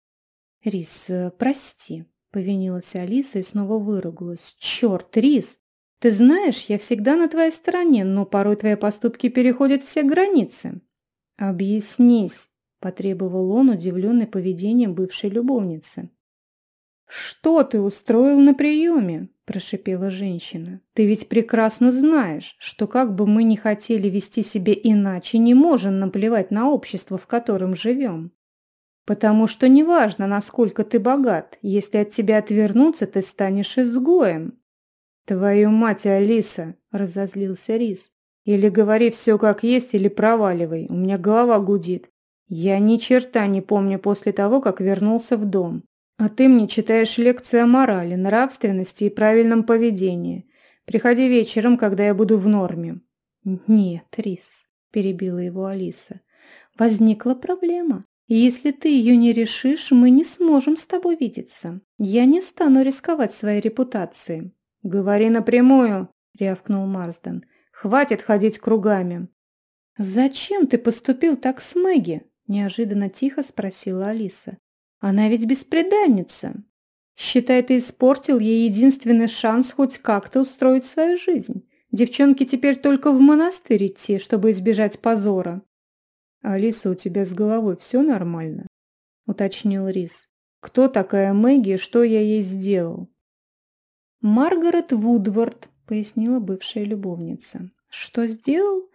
«Рис, э, прости», — повинилась Алиса и снова выругалась. «Черт, Рис! Ты знаешь, я всегда на твоей стороне, но порой твои поступки переходят все границы». «Объяснись», Потребовал он, удивленный поведением бывшей любовницы. «Что ты устроил на приеме?» – прошипела женщина. «Ты ведь прекрасно знаешь, что как бы мы ни хотели вести себя иначе, не можем наплевать на общество, в котором живем. Потому что неважно, насколько ты богат, если от тебя отвернуться, ты станешь изгоем». «Твою мать, Алиса!» – разозлился Рис. «Или говори все как есть, или проваливай, у меня голова гудит. Я ни черта не помню после того, как вернулся в дом. А ты мне читаешь лекции о морали, нравственности и правильном поведении. Приходи вечером, когда я буду в норме. Нет, Рис, перебила его Алиса. Возникла проблема. Если ты ее не решишь, мы не сможем с тобой видеться. Я не стану рисковать своей репутацией. Говори напрямую, рявкнул Марсден. Хватит ходить кругами. Зачем ты поступил так с Мэгги? Неожиданно тихо спросила Алиса. Она ведь беспреданница. Считай, ты испортил ей единственный шанс хоть как-то устроить свою жизнь. Девчонке теперь только в монастырь идти, чтобы избежать позора. Алиса, у тебя с головой все нормально? Уточнил Рис. Кто такая Мэгги и что я ей сделал? Маргарет Вудвард, пояснила бывшая любовница. Что сделал?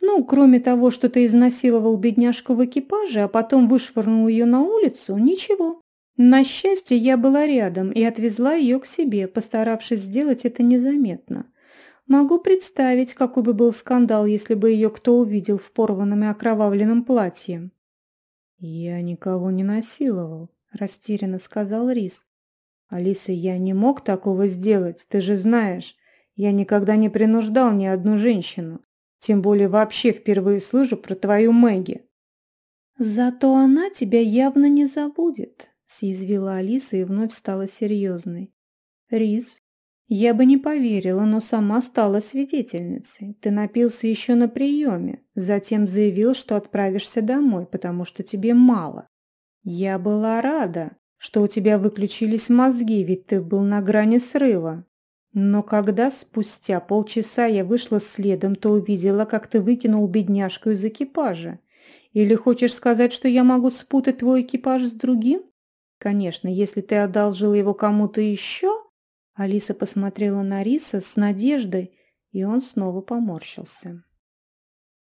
Ну, кроме того, что ты изнасиловал бедняжку в экипаже, а потом вышвырнул ее на улицу, ничего. На счастье, я была рядом и отвезла ее к себе, постаравшись сделать это незаметно. Могу представить, какой бы был скандал, если бы ее кто увидел в порванном и окровавленном платье. «Я никого не насиловал», – растерянно сказал Рис. «Алиса, я не мог такого сделать, ты же знаешь. Я никогда не принуждал ни одну женщину. Тем более вообще впервые слышу про твою Мэгги. Зато она тебя явно не забудет, съязвила Алиса и вновь стала серьезной. Рис, я бы не поверила, но сама стала свидетельницей. Ты напился еще на приеме, затем заявил, что отправишься домой, потому что тебе мало. Я была рада, что у тебя выключились мозги, ведь ты был на грани срыва. Но когда спустя полчаса я вышла следом, то увидела, как ты выкинул бедняжку из экипажа. Или хочешь сказать, что я могу спутать твой экипаж с другим? Конечно, если ты одолжил его кому-то еще... Алиса посмотрела на Риса с надеждой, и он снова поморщился.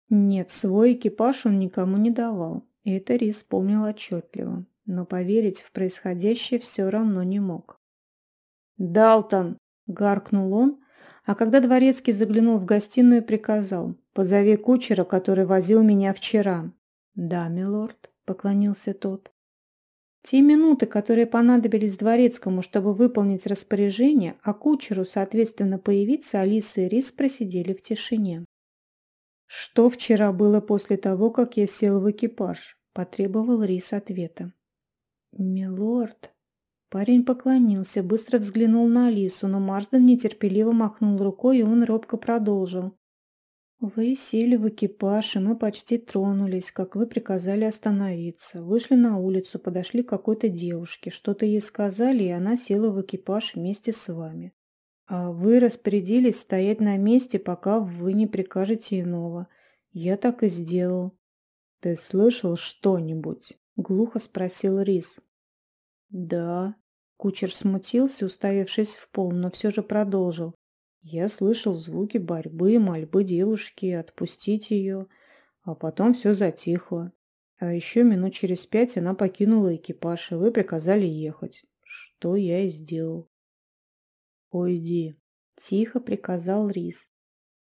Нет, свой экипаж он никому не давал. Это Рис помнил отчетливо, но поверить в происходящее все равно не мог. «Далтон!» — гаркнул он, а когда дворецкий заглянул в гостиную, приказал «Позови кучера, который возил меня вчера». «Да, милорд», — поклонился тот. Те минуты, которые понадобились дворецкому, чтобы выполнить распоряжение, а кучеру, соответственно, появиться, Алиса и Рис просидели в тишине. «Что вчера было после того, как я сел в экипаж?» – потребовал Рис ответа. «Милорд...» Парень поклонился, быстро взглянул на Алису, но Марсден нетерпеливо махнул рукой, и он робко продолжил. «Вы сели в экипаж, и мы почти тронулись, как вы приказали остановиться. Вышли на улицу, подошли к какой-то девушке, что-то ей сказали, и она села в экипаж вместе с вами. А вы распорядились стоять на месте, пока вы не прикажете иного. Я так и сделал». «Ты слышал что-нибудь?» — глухо спросил Рис. «Да». Кучер смутился, уставившись в пол, но все же продолжил. Я слышал звуки борьбы, мольбы девушки, отпустить ее, а потом все затихло. А еще минут через пять она покинула экипаж, и вы приказали ехать. Что я и сделал. «Уйди», — тихо приказал Рис.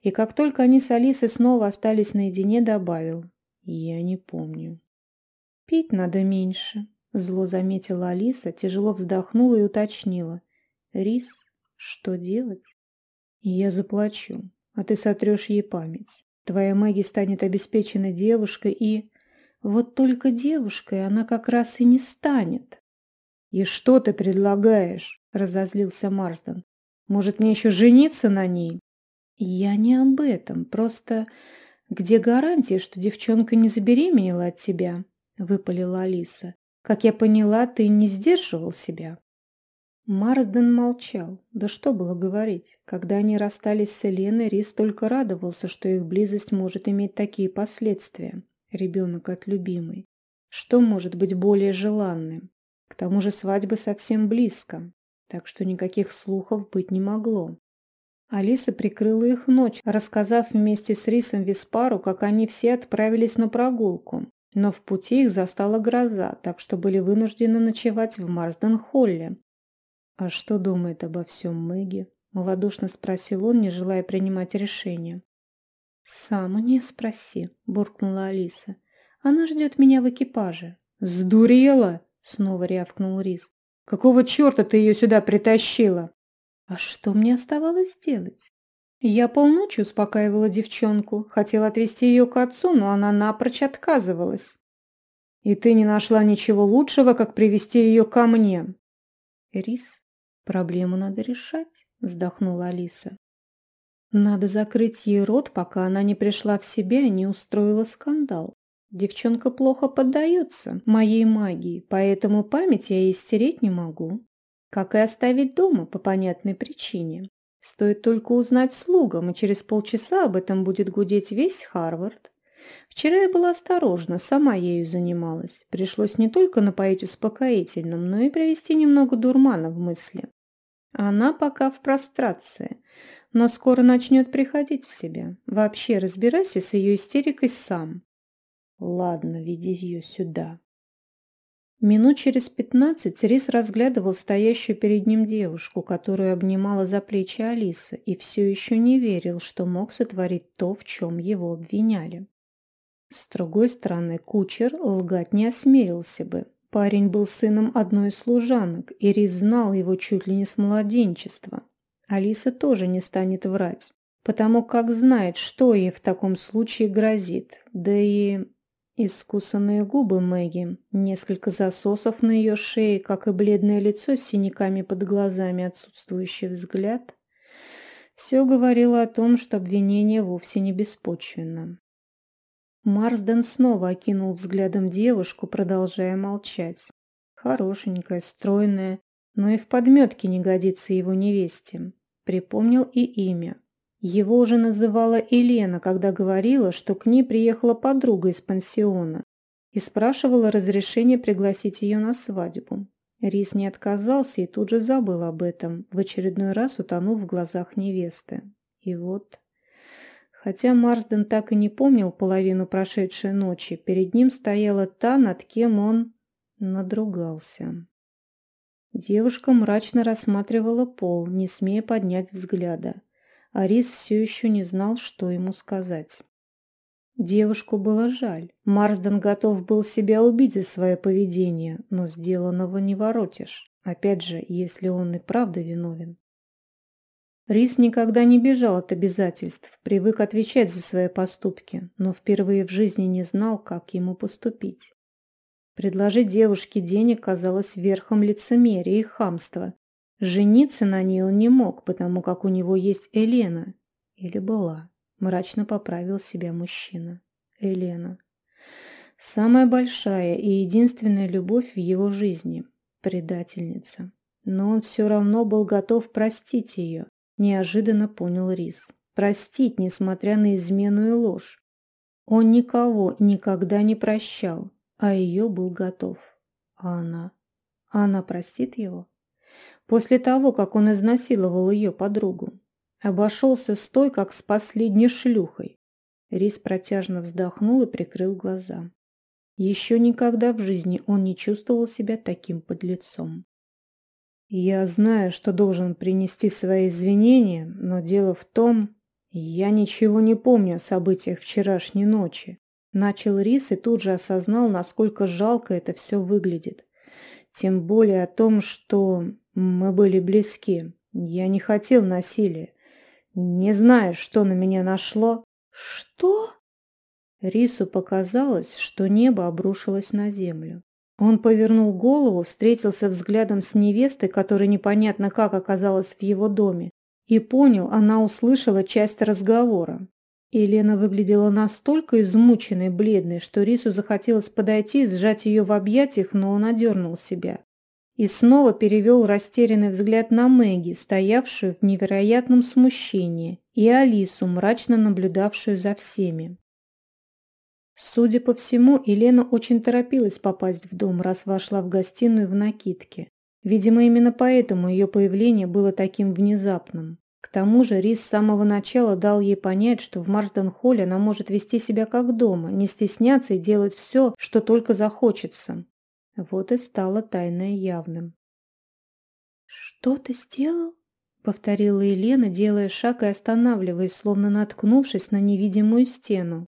И как только они с Алисой снова остались наедине, добавил. «Я не помню». «Пить надо меньше», — зло заметила Алиса, тяжело вздохнула и уточнила. «Рис, что делать?» я заплачу, а ты сотрешь ей память. Твоя Мэгги станет обеспеченной девушкой и... Вот только девушкой она как раз и не станет. «И что ты предлагаешь?» – разозлился Марсден. «Может, мне еще жениться на ней?» «Я не об этом. Просто где гарантия, что девчонка не забеременела от тебя?» – выпалила Алиса. «Как я поняла, ты не сдерживал себя». Марсден молчал. Да что было говорить. Когда они расстались с Еленой, Рис только радовался, что их близость может иметь такие последствия. Ребенок от любимой. Что может быть более желанным? К тому же свадьба совсем близко, так что никаких слухов быть не могло. Алиса прикрыла их ночь, рассказав вместе с Рисом Виспару, как они все отправились на прогулку. Но в пути их застала гроза, так что были вынуждены ночевать в Марсден-Холле, «А что думает обо всем Мэгги?» – малодушно спросил он, не желая принимать решение. «Сам у нее спроси», – буркнула Алиса. «Она ждет меня в экипаже». «Сдурела!» – снова рявкнул Рис. «Какого черта ты ее сюда притащила?» «А что мне оставалось делать?» Я полночи успокаивала девчонку, хотела отвезти ее к отцу, но она напрочь отказывалась. «И ты не нашла ничего лучшего, как привести ее ко мне?» Рис «Проблему надо решать», – вздохнула Алиса. «Надо закрыть ей рот, пока она не пришла в себя и не устроила скандал. Девчонка плохо поддается моей магии, поэтому память я ей стереть не могу. Как и оставить дома по понятной причине. Стоит только узнать слугам, и через полчаса об этом будет гудеть весь Харвард. Вчера я была осторожна, сама ею занималась. Пришлось не только напоить успокоительным, но и привести немного дурмана в мысли. Она пока в прострации, но скоро начнет приходить в себя. Вообще разбирайся с ее истерикой сам. Ладно, веди ее сюда. Минут через пятнадцать Рис разглядывал стоящую перед ним девушку, которую обнимала за плечи Алиса, и все еще не верил, что мог сотворить то, в чем его обвиняли. С другой стороны, кучер лгать не осмелился бы. Парень был сыном одной из служанок, и Рис знал его чуть ли не с младенчества. Алиса тоже не станет врать, потому как знает, что ей в таком случае грозит. Да и... Искусанные губы Мэгги, несколько засосов на ее шее, как и бледное лицо с синяками под глазами, отсутствующий взгляд. Все говорило о том, что обвинение вовсе не беспочвенно. Марсден снова окинул взглядом девушку, продолжая молчать. Хорошенькая, стройная, но и в подметке не годится его невесте. Припомнил и имя. Его уже называла Елена, когда говорила, что к ней приехала подруга из пансиона и спрашивала разрешения пригласить ее на свадьбу. Рис не отказался и тут же забыл об этом, в очередной раз утонув в глазах невесты. И вот... Хотя Марсден так и не помнил половину прошедшей ночи, перед ним стояла та, над кем он надругался. Девушка мрачно рассматривала пол, не смея поднять взгляда. Арис все еще не знал, что ему сказать. Девушку было жаль. Марсден готов был себя убить за свое поведение, но сделанного не воротишь. Опять же, если он и правда виновен. Рис никогда не бежал от обязательств, привык отвечать за свои поступки, но впервые в жизни не знал, как ему поступить. Предложить девушке денег казалось верхом лицемерия и хамства. Жениться на ней он не мог, потому как у него есть Елена. Или была. Мрачно поправил себя мужчина. Елена. Самая большая и единственная любовь в его жизни. Предательница. Но он все равно был готов простить ее. Неожиданно понял Рис. Простить, несмотря на измену и ложь. Он никого никогда не прощал, а ее был готов. А она? А она простит его? После того, как он изнасиловал ее подругу. Обошелся с той, как с последней шлюхой. Рис протяжно вздохнул и прикрыл глаза. Еще никогда в жизни он не чувствовал себя таким подлецом. «Я знаю, что должен принести свои извинения, но дело в том, я ничего не помню о событиях вчерашней ночи. Начал Рис и тут же осознал, насколько жалко это все выглядит. Тем более о том, что мы были близки. Я не хотел насилия. Не знаю, что на меня нашло. Что? Рису показалось, что небо обрушилось на землю. Он повернул голову, встретился взглядом с невестой, которая непонятно как оказалась в его доме, и понял, она услышала часть разговора. Елена выглядела настолько измученной, бледной, что Рису захотелось подойти и сжать ее в объятиях, но он одернул себя. И снова перевел растерянный взгляд на Мэгги, стоявшую в невероятном смущении, и Алису, мрачно наблюдавшую за всеми. Судя по всему, Елена очень торопилась попасть в дом, раз вошла в гостиную в накидке. Видимо, именно поэтому ее появление было таким внезапным. К тому же Рис с самого начала дал ей понять, что в Марсден-Холле она может вести себя как дома, не стесняться и делать все, что только захочется. Вот и стало тайное явным. «Что ты сделал?» — повторила Елена, делая шаг и останавливаясь, словно наткнувшись на невидимую стену.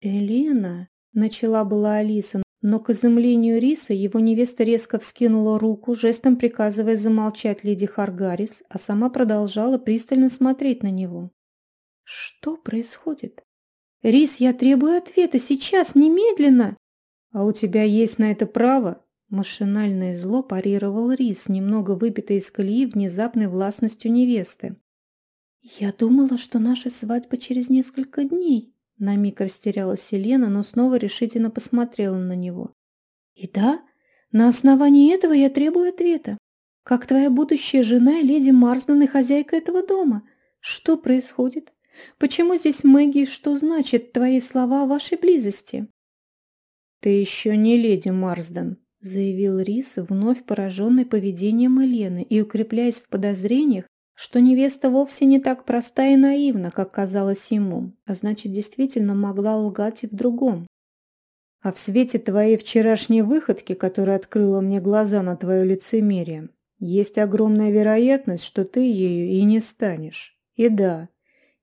«Елена!» — начала была Алиса, но к изумлению Риса его невеста резко вскинула руку, жестом приказывая замолчать леди Харгарис, а сама продолжала пристально смотреть на него. «Что происходит?» «Рис, я требую ответа, сейчас, немедленно!» «А у тебя есть на это право?» Машинальное зло парировал Рис, немного выбитый из колеи внезапной властностью невесты. «Я думала, что наша свадьба через несколько дней», на миг растерялась Селена, но снова решительно посмотрела на него. «И да, на основании этого я требую ответа. Как твоя будущая жена леди Марсден и хозяйка этого дома? Что происходит? Почему здесь Мэгги что значит твои слова о вашей близости?» «Ты еще не леди Марсден», — заявил Рис, вновь пораженный поведением Елены и укрепляясь в подозрениях, что невеста вовсе не так проста и наивна, как казалось ему, а значит, действительно могла лгать и в другом. А в свете твоей вчерашней выходки, которая открыла мне глаза на твое лицемерие, есть огромная вероятность, что ты ею и не станешь. И да,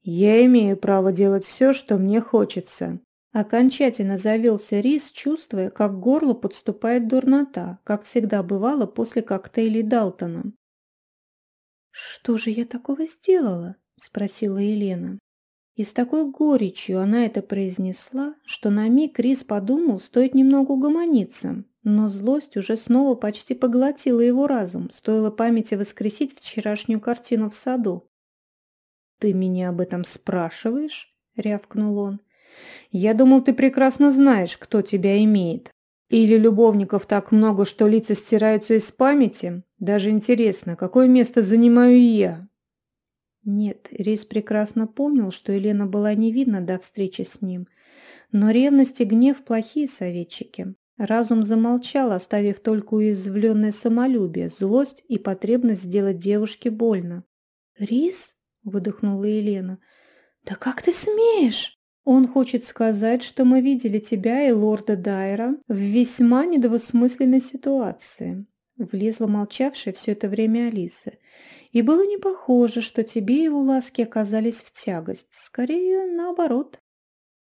я имею право делать все, что мне хочется. Окончательно завелся Рис, чувствуя, как к горлу подступает дурнота, как всегда бывало после коктейлей Далтона. «Что же я такого сделала?» – спросила Елена. И с такой горечью она это произнесла, что на миг Рис подумал, стоит немного угомониться. Но злость уже снова почти поглотила его разум, стоило памяти воскресить вчерашнюю картину в саду. «Ты меня об этом спрашиваешь?» — рявкнул он. «Я думал, ты прекрасно знаешь, кто тебя имеет. Или любовников так много, что лица стираются из памяти? Даже интересно, какое место занимаю я?» Нет, Рис прекрасно помнил, что Елена была невинна до встречи с ним. Но ревность и гнев – плохие советчики. Разум замолчал, оставив только уязвленное самолюбие, злость и потребность сделать девушке больно. «Рис?» – выдохнула Елена. «Да как ты смеешь?» «Он хочет сказать, что мы видели тебя и лорда Дайра в весьма недвусмысленной ситуации», – влезла молчавшая все это время Алиса. «И было не похоже, что тебе его ласки оказались в тягость. Скорее, наоборот».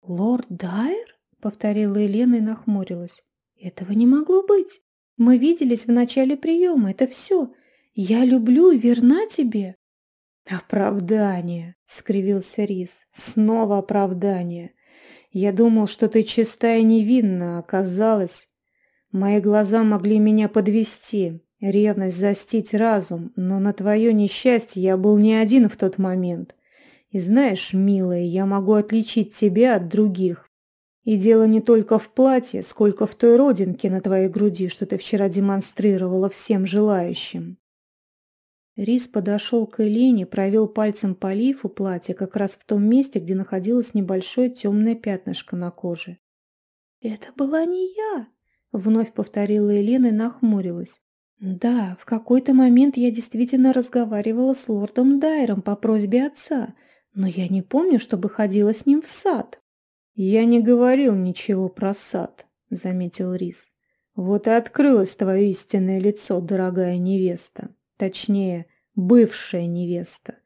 «Лорд Дайр?» – повторила Елена и нахмурилась. Этого не могло быть. Мы виделись в начале приема, это все. Я люблю и верна тебе. Оправдание, скривился Рис. Снова оправдание. Я думал, что ты чистая и невинна, оказалось. Мои глаза могли меня подвести, ревность застить разум, но на твое несчастье я был не один в тот момент. И знаешь, милая, я могу отличить тебя от других. И дело не только в платье, сколько в той родинке на твоей груди, что ты вчера демонстрировала всем желающим. Рис подошел к Элене, провел пальцем по лифу платья как раз в том месте, где находилось небольшое темное пятнышко на коже. «Это была не я!» — вновь повторила Елена и нахмурилась. «Да, в какой-то момент я действительно разговаривала с лордом Дайром по просьбе отца, но я не помню, чтобы ходила с ним в сад». «Я не говорил ничего про сад», — заметил Рис. «Вот и открылось твое истинное лицо, дорогая невеста. Точнее, бывшая невеста.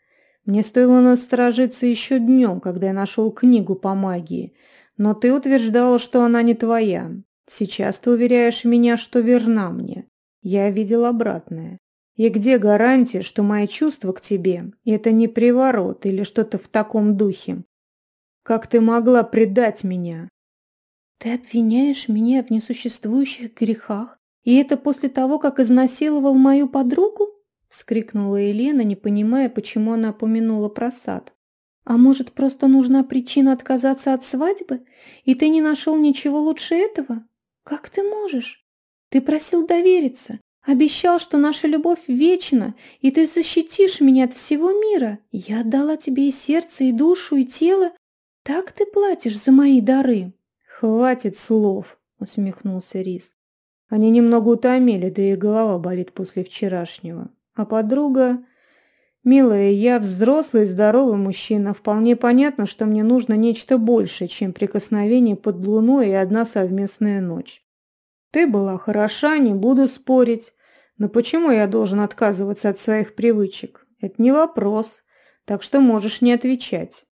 Мне стоило насторожиться еще днем, когда я нашел книгу по магии, но ты утверждала, что она не твоя. Сейчас ты уверяешь меня, что верна мне. Я видел обратное. И где гарантия, что мои чувства к тебе – это не приворот или что-то в таком духе, как ты могла предать меня? Ты обвиняешь меня в несуществующих грехах, и это после того, как изнасиловал мою подругу? Вскрикнула Елена, не понимая, почему она упомянула про сад. А может, просто нужна причина отказаться от свадьбы, и ты не нашел ничего лучше этого? Как ты можешь? Ты просил довериться, обещал, что наша любовь вечна, и ты защитишь меня от всего мира. Я отдала тебе и сердце, и душу, и тело, так ты платишь за мои дары?» «Хватит слов», — усмехнулся Рис. «Они немного утомили, да и голова болит после вчерашнего. А подруга...» «Милая, я взрослый, здоровый мужчина. Вполне понятно, что мне нужно нечто большее, чем прикосновение под луной и одна совместная ночь. Ты была хороша, не буду спорить. Но почему я должен отказываться от своих привычек? Это не вопрос, так что можешь не отвечать».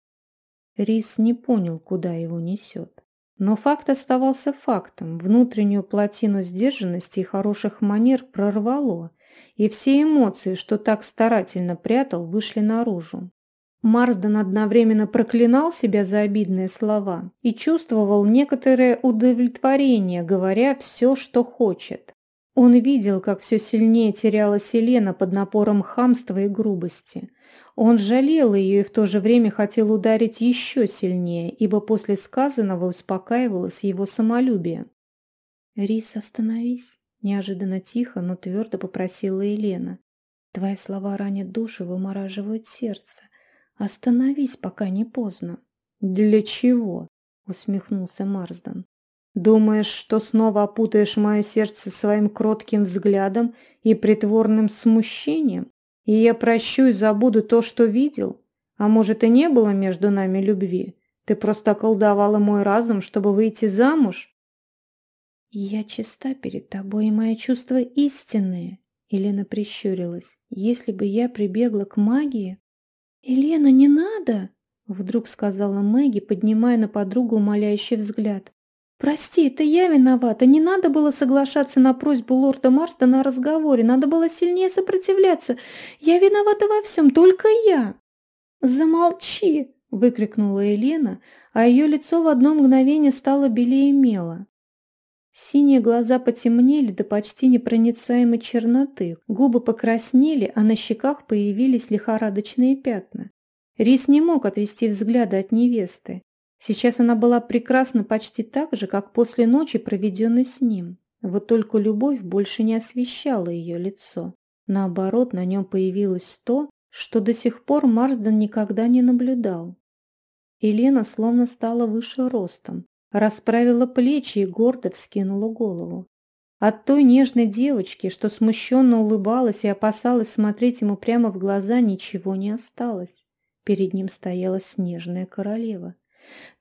Рис не понял, куда его несет. Но факт оставался фактом. Внутреннюю плотину сдержанности и хороших манер прорвало, и все эмоции, что так старательно прятал, вышли наружу. Марсден одновременно проклинал себя за обидные слова и чувствовал некоторое удовлетворение, говоря все, что хочет. Он видел, как все сильнее теряла Селена под напором хамства и грубости – он жалел ее и в то же время хотел ударить еще сильнее, ибо после сказанного успокаивалось его самолюбие. «Рис, остановись!» – неожиданно тихо, но твердо попросила Елена. «Твои слова ранят душу, вымораживают сердце. Остановись, пока не поздно». «Для чего?» – усмехнулся Марсден. «Думаешь, что снова опутаешь мое сердце своим кротким взглядом и притворным смущением? И я прощу и забуду то, что видел. А может, и не было между нами любви? Ты просто околдовала мой разум, чтобы выйти замуж? Я чиста перед тобой, и мои чувства истинные. Елена прищурилась. Если бы я прибегла к магии... «Елена, не надо!» Вдруг сказала Мэгги, поднимая на подругу умоляющий взгляд. «Прости, это я виновата. Не надо было соглашаться на просьбу лорда Марста на разговоре. Надо было сильнее сопротивляться. Я виновата во всем, только я». «Замолчи!» – выкрикнула Елена, а ее лицо в одно мгновение стало белее мела. Синие глаза потемнели до почти непроницаемой черноты, губы покраснели, а на щеках появились лихорадочные пятна. Рис не мог отвести взгляда от невесты. Сейчас она была прекрасна почти так же, как после ночи, проведенной с ним. Вот только любовь больше не освещала ее лицо. Наоборот, на нем появилось то, что до сих пор Марсден никогда не наблюдал. Елена словно стала выше ростом, расправила плечи и гордо вскинула голову. От той нежной девочки, что смущенно улыбалась и опасалась смотреть ему прямо в глаза, ничего не осталось. Перед ним стояла снежная королева.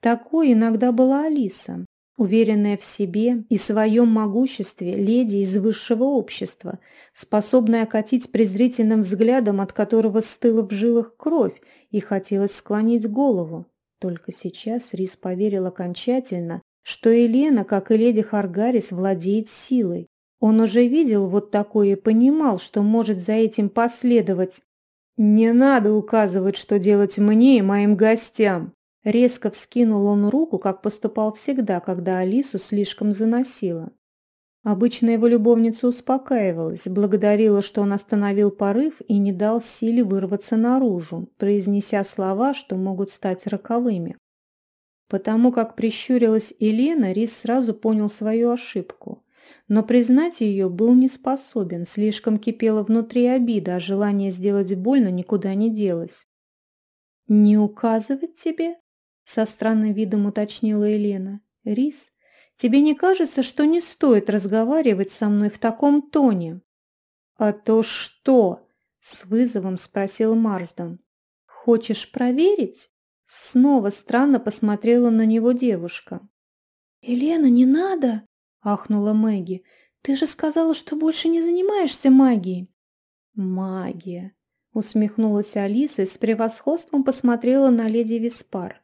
Такой иногда была Алиса, уверенная в себе и своем могуществе леди из высшего общества, способная окатить презрительным взглядом, от которого стыла в жилах кровь, и хотелось склонить голову. Только сейчас Рис поверил окончательно, что Елена, как и леди Харгарис, владеет силой. Он уже видел вот такое и понимал, что может за этим последовать. «Не надо указывать, что делать мне и моим гостям!» Резко вскинул он руку, как поступал всегда, когда Алису слишком заносило. Обычно его любовница успокаивалась, благодарила, что он остановил порыв и не дал силе вырваться наружу, произнеся слова, что могут стать роковыми. Потому как прищурилась Елена, Рис сразу понял свою ошибку. Но признать ее был не способен, слишком кипела внутри обида, а желание сделать больно никуда не делось. «Не указывать тебе?» – со странным видом уточнила Елена. Рис Тебе не кажется, что не стоит разговаривать со мной в таком тоне?» «А то что?» – с вызовом спросил Марсден. «Хочешь проверить?» Снова странно посмотрела на него девушка. «Елена, не надо!» – ахнула Мэгги. «Ты же сказала, что больше не занимаешься магией!» «Магия!» – усмехнулась Алиса и с превосходством посмотрела на леди Виспар.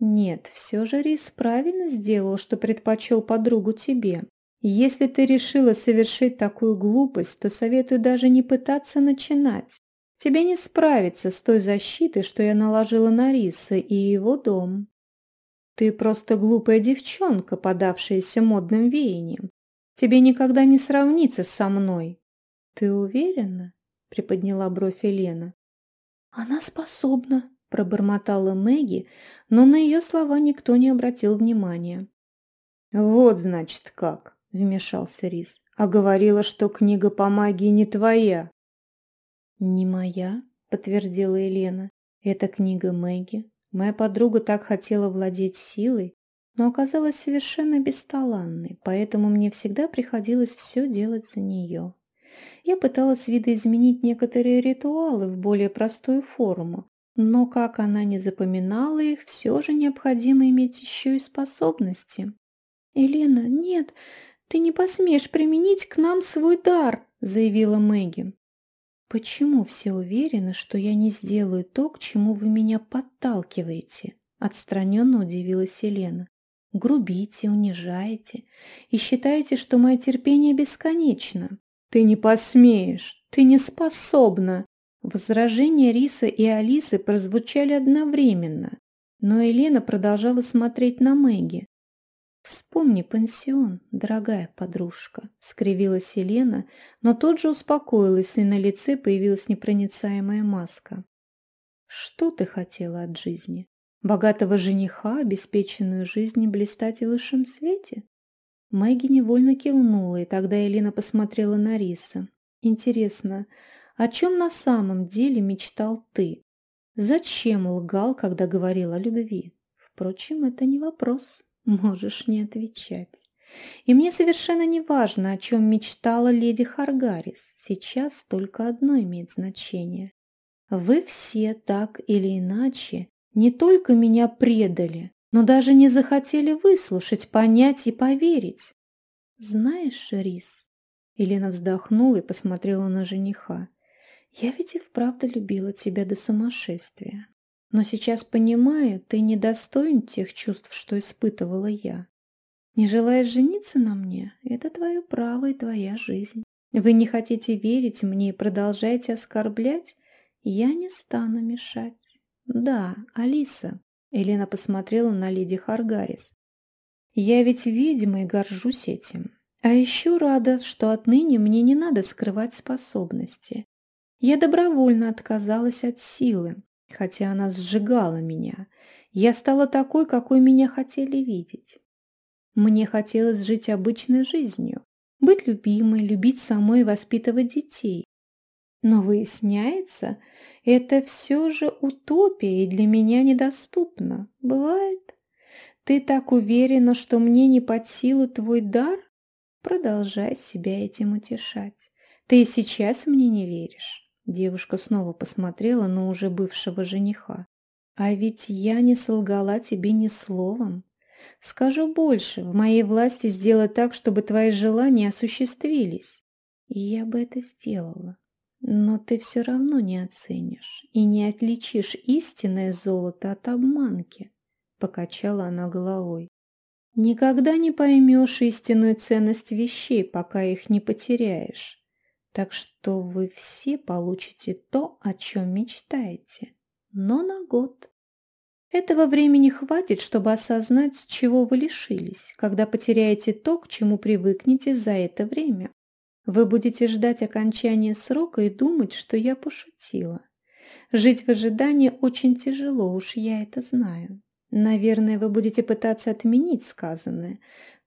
Нет, все же Рис правильно сделал, что предпочел подругу тебе. Если ты решила совершить такую глупость, то советую даже не пытаться начинать. Тебе не справиться с той защитой, что я наложила на Риса и его дом. Ты просто глупая девчонка, подавшаяся модным веянием. Тебе никогда не сравниться со мной. Ты уверена? Приподняла бровь Елена. Она способна, пробормотала Мэгги, но на ее слова никто не обратил внимания. «Вот, значит, как!» — вмешался Рис. «А говорила, что книга по магии не твоя». «Не моя», — подтвердила Елена. «Это книга Мэгги. Моя подруга так хотела владеть силой, но оказалась совершенно бесталанной, поэтому мне всегда приходилось все делать за нее. Я пыталась видоизменить некоторые ритуалы в более простую форму, но как она не запоминала их, все же необходимо иметь еще и способности. «Елена, нет, ты не посмеешь применить к нам свой дар», — заявила Мэгги. «Почему все уверены, что я не сделаю то, к чему вы меня подталкиваете?» — отстраненно удивилась Елена. «Грубите, унижаете и считаете, что мое терпение бесконечно. Ты не посмеешь, ты не способна!» Возражения Риса и Алисы прозвучали одновременно, но Елена продолжала смотреть на Мэгги. «Вспомни пансион, дорогая подружка», — скривилась Елена, но тут же успокоилась, и на лице появилась непроницаемая маска. «Что ты хотела от жизни? Богатого жениха, обеспеченную жизнь и блистать в высшем свете?» Мэгги невольно кивнула, и тогда Елена посмотрела на Риса. «Интересно, о чем на самом деле мечтал ты? Зачем лгал, когда говорил о любви? Впрочем, это не вопрос, можешь не отвечать. И мне совершенно не важно, о чем мечтала леди Харгарис. Сейчас только одно имеет значение. Вы все так или иначе не только меня предали, но даже не захотели выслушать, понять и поверить. Знаешь, Рис, Елена вздохнула и посмотрела на жениха. Я ведь и вправду любила тебя до сумасшествия. Но сейчас понимаю, ты недостоин тех чувств, что испытывала я. Не желаешь жениться на мне – это твое право и твоя жизнь. Вы не хотите верить мне и продолжаете оскорблять? Я не стану мешать. Да, Алиса. Елена посмотрела на леди Харгарис. Я ведь ведьма и горжусь этим. А еще рада, что отныне мне не надо скрывать способности. Я добровольно отказалась от силы, хотя она сжигала меня. Я стала такой, какой меня хотели видеть. Мне хотелось жить обычной жизнью, быть любимой, любить самой и воспитывать детей. Но выясняется, это все же утопия и для меня недоступна. Бывает? Ты так уверена, что мне не под силу твой дар? Продолжай себя этим утешать. Ты и сейчас мне не веришь. Девушка снова посмотрела на уже бывшего жениха. А ведь я не солгала тебе ни словом. Скажу больше, в моей власти сделать так, чтобы твои желания осуществились. И я бы это сделала. Но ты все равно не оценишь и не отличишь истинное золото от обманки, покачала она головой. Никогда не поймешь истинную ценность вещей, пока их не потеряешь. Так что вы все получите то, о чем мечтаете, но на год. Этого времени хватит, чтобы осознать, чего вы лишились, когда потеряете то, к чему привыкнете за это время. Вы будете ждать окончания срока и думать, что я пошутила. Жить в ожидании очень тяжело, уж я это знаю. Наверное, вы будете пытаться отменить сказанное,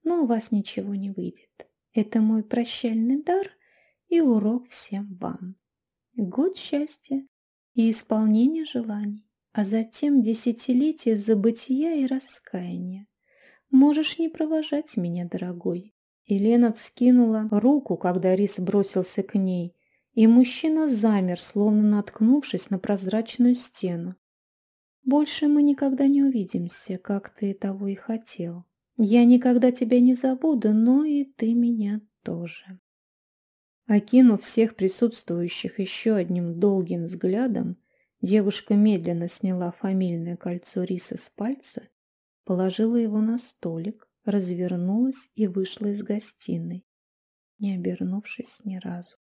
но у вас ничего не выйдет. Это мой прощальный дар и урок всем вам. Год счастья и исполнения желаний, а затем десятилетия забытия и раскаяния. Можешь не провожать меня, дорогой. Елена вскинула руку, когда Рис бросился к ней, и мужчина замер, словно наткнувшись на прозрачную стену. «Больше мы никогда не увидимся, как ты того и хотел. Я никогда тебя не забуду, но и ты меня тоже». Окинув всех присутствующих еще одним долгим взглядом, девушка медленно сняла фамильное кольцо риса с пальца, положила его на столик, развернулась и вышла из гостиной, не обернувшись ни разу.